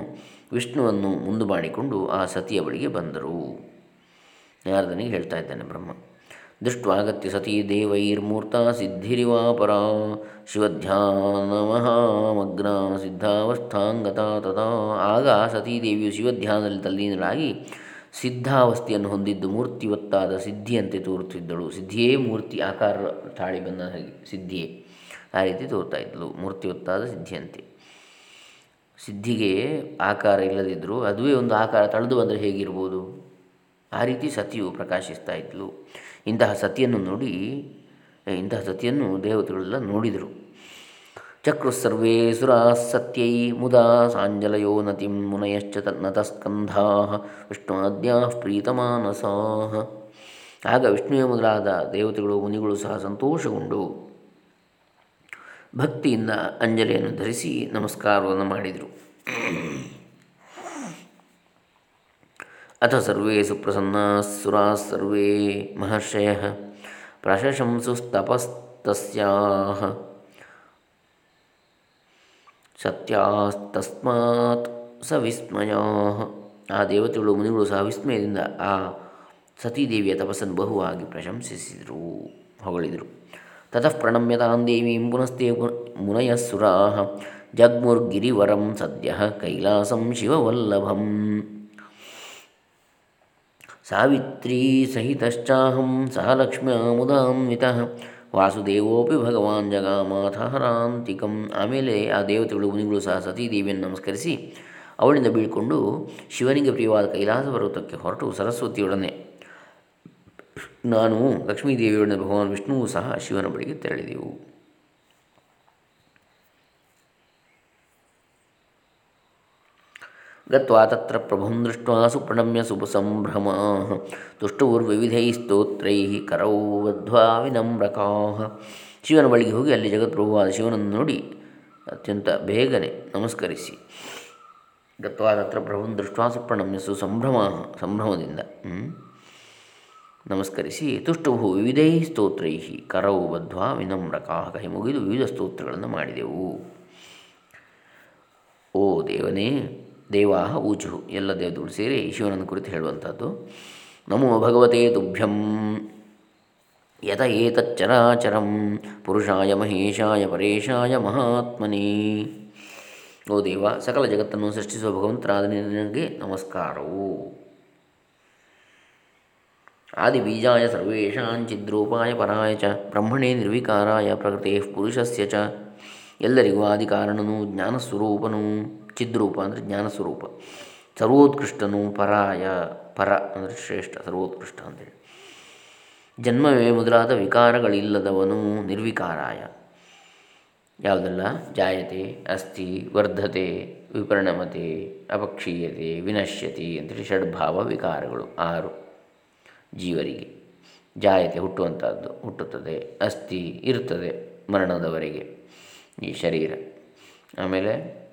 ವಿಷ್ಣುವನ್ನು ಮುಂದು ಮಾಡಿಕೊಂಡು ಆ ಸತಿಯ ಬಳಿಗೆ ಬಂದರು. ನಾರದನಿಗೆ ಹೇಳ್ತಾ ಇದ್ದಾನೆ ಬ್ರಹ್ಮ ದೃಷ್ಟ್ವಾಗತ್ಯ ಸತಿ ದೇವೈರ್ಮೂರ್ತ ಶಿವಧ್ಯಾನ ಮಹಾಮಗ್ನ ಸಿದ್ಧಾವಸ್ಥಾಂಗತ ತಥಾ. ಆಗ ಸತೀದೇವಿಯು ಶಿವಧ್ಯಾನದಲ್ಲಿ ತಲ್ಲೀನರಾಗಿ ಸಿದ್ಧಾವಸ್ಥೆಯನ್ನು ಹೊಂದಿದ್ದು ಮೂರ್ತಿವತ್ತಾದ ಸಿದ್ಧಿಯಂತೆ ತೋರುತ್ತಿದ್ದಳು. ಸಿದ್ಧಿಯೇ ಮೂರ್ತಿ ಆಕಾರ ತಾಳಿ ಬಂದ ಹಾಗೆ ಸಿದ್ಧಿಯೇ ಆ ರೀತಿ ತೋರ್ತಾ ಇದ್ದಳು. ಮೂರ್ತಿವತ್ತಾದ ಸಿದ್ಧಿಯಂತೆ. ಸಿದ್ಧಿಗೆ ಆಕಾರ ಇಲ್ಲದಿದ್ದರೂ ಅದುವೇ ಒಂದು ಆಕಾರ ತಳೆದು ಬಂದರೆ ಹೇಗಿರ್ಬೋದು? ಆ ರೀತಿ ಸತಿಯು ಪ್ರಕಾಶಿಸ್ತಾ ಇದ್ಲು ಇಂತಹ ಸತಿಯನ್ನು ನೋಡಿ ಇಂತಹ ಸತಿಯನ್ನು ದೇವತೆಗಳೆಲ್ಲ ನೋಡಿದರು. ಚಕ್ರುಸರ್ವೇ ಸುರಾ ಸತ್ಯೈ ಮುದಾ ಸಾಂಜಲಯೋ ನತಿಂ ಮುನಯಶ್ಚ ನತಸ್ಕಂಧಾ ವಿಷ್ಣುವಾದ್ಯಾ ಪ್ರೀತಮಾನಸಾ. ಆಗ ವಿಷ್ಣುವೇ ಮೊದಲಾದ ದೇವತೆಗಳು, ಮುನಿಗಳು ಸಹ ಸಂತೋಷಗೊಂಡು ಭಕ್ತಿಯಿಂದ ಅಂಜಲಿಯನ್ನು ಧರಿಸಿ ನಮಸ್ಕಾರವನ್ನು ಮಾಡಿದರು. ಅಥ ಸರ್ವೇ ಸುಪ್ರಸನ್ನ ಸುರಾ ಸರ್ವೇ ಮಹರ್ಷಯ ಪ್ರಶಂಸುಸ್ತಪಸ್ತಸ್ಯಾ ಸತ್ಯಾಸ್ತಸ್ಮಾತ್ ವಿಸ್ಮಯ ಆ ದೇವತೆಗಳು ಮುನಿಗಳು ಸಹ ವಿಸ್ಮಯದಿಂದ ಆ ಸತೀದೇವಿಯ ತಪಸ್ಸನ್ನು ಬಹುವಾಗಿ ಪ್ರಶಂಸಿಸಿದರು, ಹೊಗಳಿದರು। ತತಃ ಪ್ರಣಮ್ಯತಾಂ ದೇವೀಂ ಪುನಸ್ತೆ ಮುನಯಸ್ಸುರಾ ಜಗ್ಮುರ್ಗಿರಿವರಂ ಸದ್ಯ ಕೈಲಾಸಂ ಶಿವವಲ್ಲಭಂ। ಸಾವಿತ್ರೀ ಸಹಿತಶ್ಚಾಹಂ ಸಹ ಲಕ್ಷ್ಮ್ಯಾ ವಾಸುದೇವೋಪಿ ಭಗವಾನ್ ಜಗಾಮಾಥಹರಾಂತಿಕಂ ಆಮೇಲೆ ಆ ದೇವತೆಗಳು, ಮುನಿಗಳು ಸಹ ಸತೀದೇವಿಯನ್ನು ನಮಸ್ಕರಿಸಿ, ಅವಳಿಂದ ಬೀಳ್ಕೊಂಡು ಶಿವನಿಗೆ ಪ್ರಿಯವಾದ ಕೈಲಾಸ ಪರ್ವತಕ್ಕೆ ಹೊರಟು ಸರಸ್ವತಿಯೊಡನೆ ನಾನು ಲಕ್ಷ್ಮೀದೇವಿಯೊಡನೆ ಭಗವಾನ್ ವಿಷ್ಣುವು ಸಹ ಶಿವನ ಬಳಿಗೆ ತೆರಳಿದೆವು. ಗತ್ವಾ ತತ್ರ ಪ್ರಭುಂ ದೃಷ್ಟ ಸುಪ್ರಣಮ್ಯ ಸಂಭ್ರಮ ತುಷ್ಟುರ್ವಿವಿಧೈ ಸ್ತೋತ್ರೈ ಕರೌ ಬದ್ಧ್ವಾ ವಿನಮ್ರಕಾ ಶಿವನ ಬಳಿಗೆ ಹೋಗಿ ಅಲ್ಲಿ ಜಗತ್ಪ್ರಭುವಾದ ಶಿವನನ್ನು ನೋಡಿ ಅತ್ಯಂತ ಬೇಗನೆ ನಮಸ್ಕರಿಸಿ. ಗತ್ವಾ ತತ್ರ ಪ್ರಭುಂ ದೃಷ್ಟ ಸುಪ್ರಣಮ್ಯ ಸಂಭ್ರಮ ಸಂಭ್ರಮದಿಂದ ನಮಸ್ಕರಿಸಿ. ತುಷ್ಟುಭು ವಿವಿಧೈ ಸ್ತೋತ್ರೈ ಕರೌ ಬದ್ಧ್ವಾ ವಿನಮ್ರಕಾ ಕೈ ಮುಗಿದು ವಿವಿಧ ಸ್ತೋತ್ರಗಳನ್ನು ಮಾಡಿದೆವು. ಓ ದೇವನೇ ದೇವಾಹ ಊಚು ಎಲ್ಲ ದೇವತೆಗಳು ಸೇರಿ ಶಿವನನ್ನು ಕುರಿತು ಹೇಳುವಂಥದ್ದು. ನಮೋ ಭಗವತೆ ತುಭ್ಯಂ. ಯತ ಏತಚ್ಚರಾಚರಂ ಪುರುಷಾಯ ಮಹೇಶಾಯ ಪರೇಶಾಯ ಮಹಾತ್ಮನೇ. ಓ ದೇವ, ಸಕಲ ಜಗತ್ತನ್ನು ಸೃಷ್ಟಿಸುವ ಭಗವಂತರಾದ ನಿನಗೆ ನಮಸ್ಕಾರವು. ಆದಿ ಬೀಜಾಯ ಸರ್ವೇಷಾಂಚಿದ್ರೂಪಾಯ ಪರಾಯ ಚ, ಬ್ರಹ್ಮಣೇ ನಿರ್ವಿಕಾರಾಯ ಪ್ರಕೃತಿ ಪುರುಷಸ್ಯ ಚ. ಎಲ್ಲರಿಗೂ ಆದಿ ಕಾರಣನು ಜ್ಞಾನಸ್ವರೂಪನು. ಚಿದ್ರೂಪ ಅಂದರೆ ಜ್ಞಾನಸ್ವರೂಪ. ಸರ್ವೋತ್ಕೃಷ್ಟನು ಪರಾಯ, ಪರ ಅಂದರೆ ಶ್ರೇಷ್ಠ, ಸರ್ವೋತ್ಕೃಷ್ಟ ಅಂತೇಳಿ. ಜನ್ಮವೇ ಮೊದಲಾದ ವಿಕಾರಗಳಿಲ್ಲದವನು ನಿರ್ವಿಕಾರಾಯ. ಯಾವುದೆಲ್ಲ? ಜಾಯತೆ, ಅಸ್ಥಿ, ವರ್ಧತೆ, ವಿಪರಿಣಮತೆ, ಅಪಕ್ಷೀಯತೆ, ವಿನಶ್ಯತಿ ಅಂತೇಳಿ ಷಡ್ಭಾವ ವಿಕಾರಗಳು, ಆರು ಜೀವರಿಗೆ. ಜಾಯತೆ ಹುಟ್ಟುವಂಥದ್ದು ಹುಟ್ಟುತ್ತದೆ, ಅಸ್ಥಿ ಇರುತ್ತದೆ ಮರಣದವರೆಗೆ ಈ ಶರೀರ. ಆಮೇಲೆ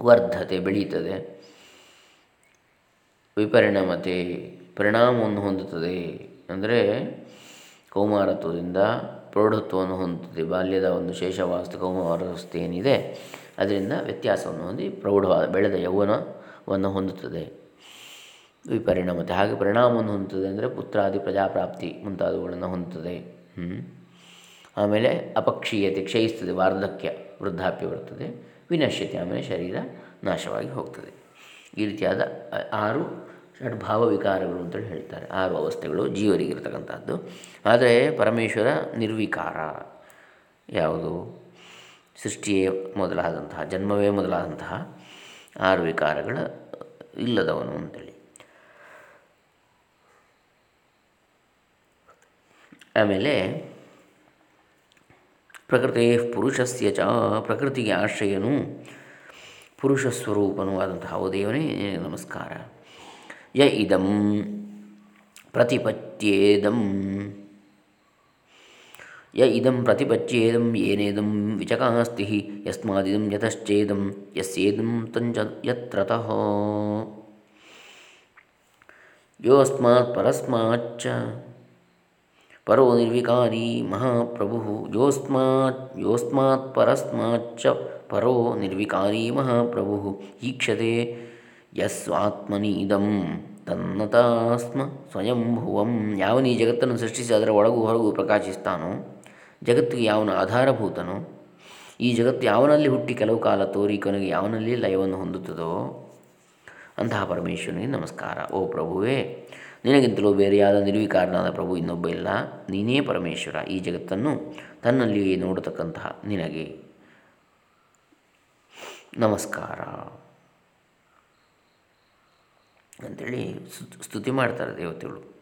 ವರ್ಧತೆ ಬೆಳೀತದೆ. ವಿಪರಿಣಮತೆ ಪರಿಣಾಮವನ್ನು ಹೊಂದುತ್ತದೆ. ಅಂದರೆ ಕೌಮಾರತ್ವದಿಂದ ಪ್ರೌಢತ್ವವನ್ನು ಹೊಂದುತ್ತದೆ. ಬಾಲ್ಯದ ಒಂದು ಶೇಷವಾಸ್ತು ಕೌಮಾರವಸ್ಥೆ ಏನಿದೆ, ಅದರಿಂದ ವ್ಯತ್ಯಾಸವನ್ನು ಹೊಂದಿ ಪ್ರೌಢವಾದ ಬೆಳೆದ ಯೌವನವನ್ನು ಹೊಂದುತ್ತದೆ. ವಿಪರಿಣಮತೆ ಹಾಗೆ ಪರಿಣಾಮವನ್ನು ಹೊಂದುತ್ತದೆ ಅಂದರೆ ಪುತ್ರಾದಿ ಪ್ರಜಾಪ್ರಾಪ್ತಿ ಮುಂತಾದವುಗಳನ್ನು ಹೊಂದುತ್ತದೆ. ಆಮೇಲೆ ಅಪಕ್ಷೀಯತೆ ಕ್ಷಯಿಸ್ತದೆ, ವಾರ್ಧಕ್ಯ ವೃದ್ಧಾಪ್ಯ ಬರ್ತದೆ. ವಿನಶ್ಯತೆ ಆಮೇಲೆ ಶರೀರ ನಾಶವಾಗಿ ಹೋಗ್ತದೆ. ಈ ರೀತಿಯಾದ ಆರು ಷಡ್ಭಾವ ವಿಕಾರಗಳು ಅಂತೇಳಿ ಹೇಳ್ತಾರೆ. ಆರು ಅವಸ್ಥೆಗಳು ಜೀವರಿಗಿರ್ತಕ್ಕಂಥದ್ದು ಆದರೆ ಪರಮೇಶ್ವರ ನಿರ್ವಿಕಾರ. ಯಾವುದು? ಸೃಷ್ಟಿಯೇ ಮೊದಲಾದಂತಹ, ಜನ್ಮವೇ ಮೊದಲಾದಂತಹ ಆರು ವಿಕಾರಗಳ ಇಲ್ಲದವನು ಅಂತೇಳಿ. ಆಮೇಲೆ ಪ್ರಕೃತಿ ಪುರುಷಸ್ಯ ಚ ಪ್ರಕೃತಿಗೆ ಆಶ್ರಯನು. ಪುರುಷ ಸ್ವರೂಪನೂ ಆದಂತಹ ದೇವನೇ, ನಮಸ್ಕಾರ. ಯ ಇದಂ ಪ್ರತಿಪತ್ಯೇದಂ ಯ ಇದಂ ಪ್ರತಿಪಚ್ಯೇದಂ ಏನೇದಂ ವಿಚಕಾಸ್ತಿ ಯಸ್ಮಾದಿದಂ ಯತಶ್ಚೇದಂ ಯಸ್ಯೇದಂ ತಂಚ ಯತ್ರತಃ. ಯೋಸ್ಮಾತ್ ಪರಸ್ಮಾಚ್ಚ ಪರೋ ನಿರ್ವಿಕಾರಿ ಮಹಾಪ್ರಭು ಯೋಸ್ಮಾತ್ ಯೋಸ್ಮಾತ್ ಪರಸ್ಮಾಚ್ಚ ಪರೋ ನಿರ್ವಿಕಾರಿ ಮಹಾಪ್ರಭು ಈಕ್ಷತೆ ಯಸ್ವಾತ್ಮನಿ ಇದಂ ತನ್ನತಾಸ್ಮ ಸ್ವಯಂಭುವಂ ಯಾವನೀ ಜಗತ್ತನ್ನು ಸೃಷ್ಟಿಸಿ ಅದರ ಒಳಗೂ ಹೊರಗು ಪ್ರಕಾಶಿಸ್ತಾನೋ? ಜಗತ್ತಿಗೆ ಯಾವನ ಆಧಾರಭೂತನೋ? ಈ ಜಗತ್ತು ಯಾವನಲ್ಲಿ ಹುಟ್ಟಿ ಕೆಲವು ಕಾಲ ತೋರಿ ಕೊನೆಗೆ ಯಾವನಲ್ಲಿ ಲಯವನ್ನು ಹೊಂದುತ್ತದೋ? ಅಂತಹ ಪರಮೇಶ್ವರನಿಗೆ ನಮಸ್ಕಾರ. ಓ ಪ್ರಭುವೇ ನಿನಗಿಂತಲೂ ಬೇರೆಯಾದ ನಿರ್ವಿಕಾರನಾದ ಪ್ರಭು ಇನ್ನೊಬ್ಬ ಇಲ್ಲ. ನೀನೇ ಪರಮೇಶ್ವರ. ಈ ಜಗತ್ತನ್ನು ತನ್ನಲ್ಲಿಯೇ ನೋಡತಕ್ಕಂತಹ ನಿನಗೆ. ನಮಸ್ಕಾರ. ಅಂಥೇಳಿ ಸ್ತುತಿ ಮಾಡ್ತಾರೆ ದೇವತೆಗಳು.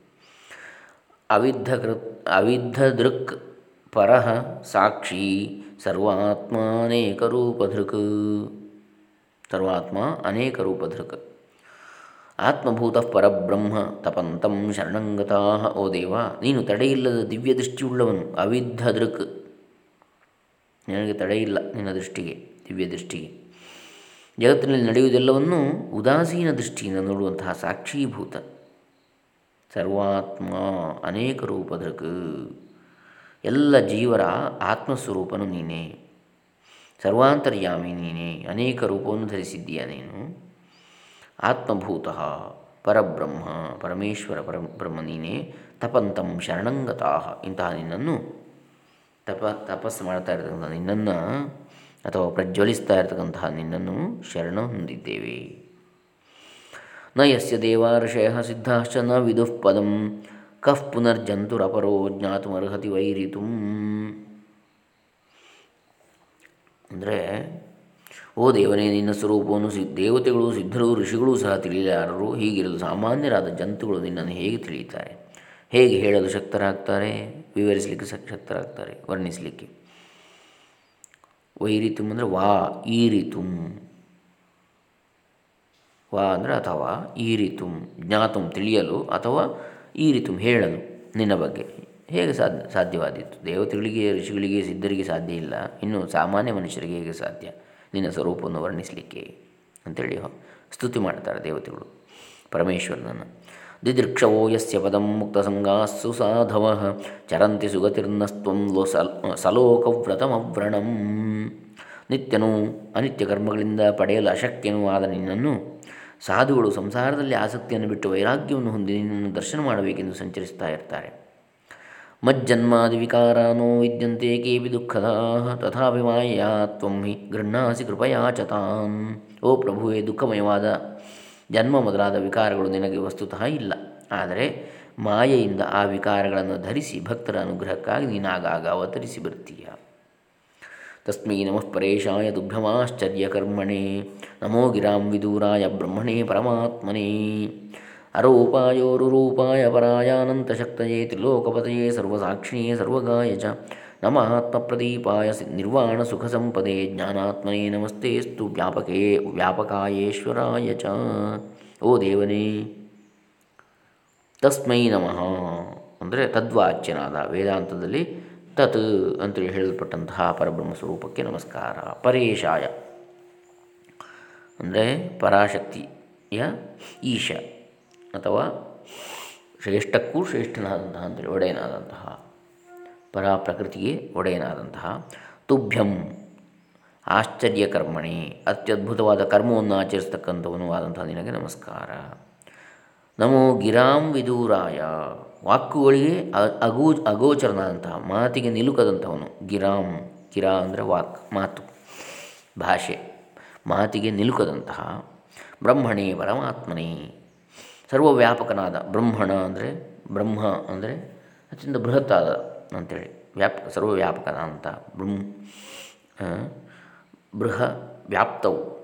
ಅವಿದ್ಧ ಅವಿದ್ಧ ದೃಕ್ ಪರಹ ಸಾಕ್ಷಿ ಸರ್ವಾತ್ಮ ಅನೇಕ ರೂಪಧೃಕ್. ಸರ್ವಾತ್ಮ ಅನೇಕ ರೂಪಧೃಕ್. ಆತ್ಮಭೂತ ಪರಬ್ರಹ್ಮ ತಪಂತಂ ಶರಣಂಗತಾ ಓ ದೇವ, ನೀನು ತಡೆಯಿಲ್ಲದ ದಿವ್ಯ ದೃಷ್ಟಿಯುಳ್ಳವನು, ಅವಿದ್ಧ ದೃಕ್. ನಿನಗೆ ತಡೆಯಿಲ್ಲ ನಿನ್ನ ದೃಷ್ಟಿಗೆ, ದಿವ್ಯ ದೃಷ್ಟಿಗೆ. ಜಗತ್ತಿನಲ್ಲಿ ನಡೆಯುವುದೆಲ್ಲವನ್ನೂ ಉದಾಸೀನ ದೃಷ್ಟಿಯಿಂದ ನೋಡುವಂತಹ ಸಾಕ್ಷೀಭೂತ. ಸರ್ವಾತ್ಮ ಅನೇಕ ರೂಪದೃಕ್ ಎಲ್ಲ ಜೀವರ ಆತ್ಮಸ್ವರೂಪನು ನೀನೇ. ಸರ್ವಾಂತರ್ಯಾಮಿ ನೀನೇ. ಅನೇಕ ರೂಪವನ್ನು ಧರಿಸಿದ್ದೀಯ ನೀನು. ಆತ್ಮಭೂತ ಪರಬ್ರಹ್ಮ ಪರಮೇಶ್ವರ ಪರ ಬ್ರಹ್ಮ ನೀನೇ ತಪಂತಂ ಶರಣಂಗತಾ ಇಂತಹ ನಿನ್ನನ್ನು ತಪ ತಪಸ್ಸು ಮಾಡ್ತಾ ಇರತಕ್ಕಂಥ ನಿನ್ನನ್ನು ಅಥವಾ ಪ್ರಜ್ವಲಿಸ್ತಾ ಇರತಕ್ಕಂತಹ ನಿನ್ನನ್ನು ಶರಣ ಹೊಂದಿದ್ದೇವೆ. ನ ಯಸ್ಯ ದೇವಾರ್ಷಯ ಸಿದ್ಧಾಶ್ಚ ನ ವಿದುಃ ಪದಂ, ಕಃ ಪುನರ್ಜಂತುರಪರೋ ಜ್ಞಾತುಮರ್ಹತಿ ವೈರಿತು. ಅಂದರೆ ಓ ದೇವನೇ ನಿನ್ನ ಸ್ವರೂಪವನ್ನು ಸಿ, ದೇವತೆಗಳು, ಸಿದ್ಧರು, ಋಷಿಗಳು ಸಹ ತಿಳಿಯಲಾರರು. ಹೀಗಿರಲು ಸಾಮಾನ್ಯರಾದ ಜಂತುಗಳು ನಿನ್ನನ್ನು ಹೇಗೆ ತಿಳಿಯುತ್ತಾರೆ? ಹೇಗೆ ಹೇಳಲು ಶಕ್ತರಾಗ್ತಾರೆ? ವಿವರಿಸಲಿಕ್ಕೆ ಶಕ್ತರಾಗ್ತಾರೆ, ವರ್ಣಿಸಲಿಕ್ಕೆ. ವೈರಿತುಮ್ ಅಂದರೆ ವಾ, ಈರಿತುಂ. ವಾ ಅಂದರೆ ಅಥವಾ ಈರಿತುಂ. ಜ್ಞಾತುಂ, ತಿಳಿಯಲು ಅಥವಾ ಈರಿತುಂ, ಹೇಳಲು ನಿನ್ನ ಬಗ್ಗೆ. ಹೇಗೆ ಸಾಧ್ಯ, ಸಾಧ್ಯವಾದೀತು? ದೇವತೆಗಳಿಗೆ, ಋಷಿಗಳಿಗೆ, ಸಿದ್ಧರಿಗೆ ಸಾಧ್ಯ ಇಲ್ಲ. ಇನ್ನು ಸಾಮಾನ್ಯ ಮನುಷ್ಯರಿಗೆ ಹೇಗೆ ಸಾಧ್ಯ? ನಿನ್ನ ಸ್ವರೂಪವನ್ನು ವರ್ಣಿಸಲಿಕ್ಕೆ ಅಂತೇಳಿ ಸ್ತುತಿ ಮಾಡ್ತಾರೆ ದೇವತೆಗಳು. ಪರಮೇಶ್ವರನನ್ನು ದಿದೃಕ್ಷವೋ ಯಸ್ಯ ಪದಂ ಮುಕ್ತಸಂಗಾಸ್ಸು ಸಾಧವ, ಚರಂತಿ ಸುಗತಿರ್ನಸ್ತ್ವಂ ಲೋ ಸಲ್, ಸಲೋಕವ್ರತಮವ್ರಣಂ. ನಿತ್ಯನೂ ಅನಿತ್ಯ ಕರ್ಮಗಳಿಂದ ಪಡೆಯಲು ಅಶಕ್ಯನೂ ಆದ ನಿನ್ನನ್ನು, ಸಾಧುಗಳು ಸಂಸಾರದಲ್ಲಿ ಆಸಕ್ತಿಯನ್ನು ಬಿಟ್ಟು ವೈರಾಗ್ಯವನ್ನು ಹೊಂದಿ ನಿನ್ನನ್ನು ದರ್ಶನ ಮಾಡಬೇಕೆಂದು ಸಂಚರಿಸ್ತಾ ಇರ್ತಾರೆ. ಮಜ್ಜನ್ಮಾದಿ ವಿಕಾರಾನೋ ವಿದ್ಯಂತೆ ಕೇಪಿ ದುಃಖದ ತಥಾಪಿ ಮಾಯಾ ತ್ವಂ ಹಿ ಗೃಹಾಸಿ ಚತಾನ್ ಓ ಪ್ರಭುವೇ ದುಃಖಮಯವಾದ ಜನ್ಮ ಮೊದಲಾದ ವಿಕಾರಗಳು ನಿನಗೆ ವಸ್ತುತಃ ಇಲ್ಲ. ಆದರೆ ಮಾಯೆಯಿಂದ ಆ ವಿಕಾರಗಳನ್ನು ಧರಿಸಿ ಭಕ್ತರ ಅನುಗ್ರಹಕ್ಕಾಗಿ ನೀನಾಗಾಗ ಅವತರಿಸಿ ಬರ್ತೀಯ. ತಸ್ಮೈ ನಮಃ ಪರೇಶಾಯ ದುಭ್ಯಮಾಶ್ಚರ್ಯಕರ್ಮಣೆ ನಮೋ ಗಿರಾಂ ವಿದೂರಾಯ ಬ್ರಹ್ಮಣೇ ಪರಮಾತ್ಮನೇ. ಅರೂಪಾಯೋರುರೂಪಾಯ ಪರಾಯಾನಂತಶಕ್ತಯೇ ತ್ರಿಲೋಕಪತಯೇ ಸರ್ವಸಾಕ್ಷಿಯೇ ಸರ್ವಗಾಯ ಚ. ನಮ ಆತ್ಮಪ್ರದೀಪಾಯ ನಿರ್ವಾಣ ಸುಖ ಸಂಪದೆ ಜ್ಞಾನಾತ್ಮನೇ ನಮಸ್ತೆಸ್ತು ವ್ಯಾಪಕೇ ವ್ಯಾಪಕಾಯೇಶ್ವರಾಯ ಚ. ಓ ದೇವನೇ ತಸ್ಮೈ ನಮಃ. ಅಂದರೆ ತದ್ವಾಚ್ಯನಾದ ವೇದಾಂತದಲ್ಲಿ ತತ್ ಅಂತೇಳಿ ಹೇಳಲ್ಪಟ್ಟಂತಹ ಪರಬ್ರಹ್ಮ ಸ್ವರೂಪಕ್ಕೆ ನಮಸ್ಕಾರ. ಪರೇಶಾಯ. ಅಂದರೆ ಪರಾಶಕ್ತಿಯ ಈಶ. ಅಥವಾ ಶ್ರೇಷ್ಠಕ್ಕೂ ಶ್ರೇಷ್ಠನಾದಂತಹ ಅಂತೇಳಿ ಒಡೆಯನಾದಂತಹ ಪರ ಪ್ರಕೃತಿಗೆ ಒಡೆಯನಾದಂತಹ ತುಭ್ಯಂ ಆಶ್ಚರ್ಯ ಕರ್ಮಣಿ ಅತ್ಯದ್ಭುತವಾದ ಕರ್ಮವನ್ನು ಆಚರಿಸ್ತಕ್ಕಂಥವನು ಆದಂತಹ ನಿನಗೆ ನಮಸ್ಕಾರ. ನಮೋ ಗಿರಾಂ ವಿದೂರಾಯ ವಾಕುಗಳಿಗೆ ಅಗೋ, ಅಗೋಚರನಾದಂತಹ, ಮಾತಿಗೆ ನಿಲುಕದಂಥವನು. ಗಿರಾಂ, ಗಿರಾ ಅಂದರೆ ವಾಕ್, ಮಾತು, ಭಾಷೆ, ಮಾತಿಗೆ ನಿಲುಕದಂತಹ ಬ್ರಹ್ಮಣೇ ಪರಮಾತ್ಮನೇ. ಸರ್ವವ್ಯಾಪಕನಾದ ಬ್ರಹ್ಮಣ ಅಂದರೆ ಬ್ರಹ್ಮ ಅಂದರೆ ಅತ್ಯಂತ ಬೃಹತ್ತಾದ ಅಂಥೇಳಿ ವ್ಯಾಪಕ ಅಂತ ಬ್ರಹ್ಮ ಬೃಹ ವ್ಯಾಪ್ತವು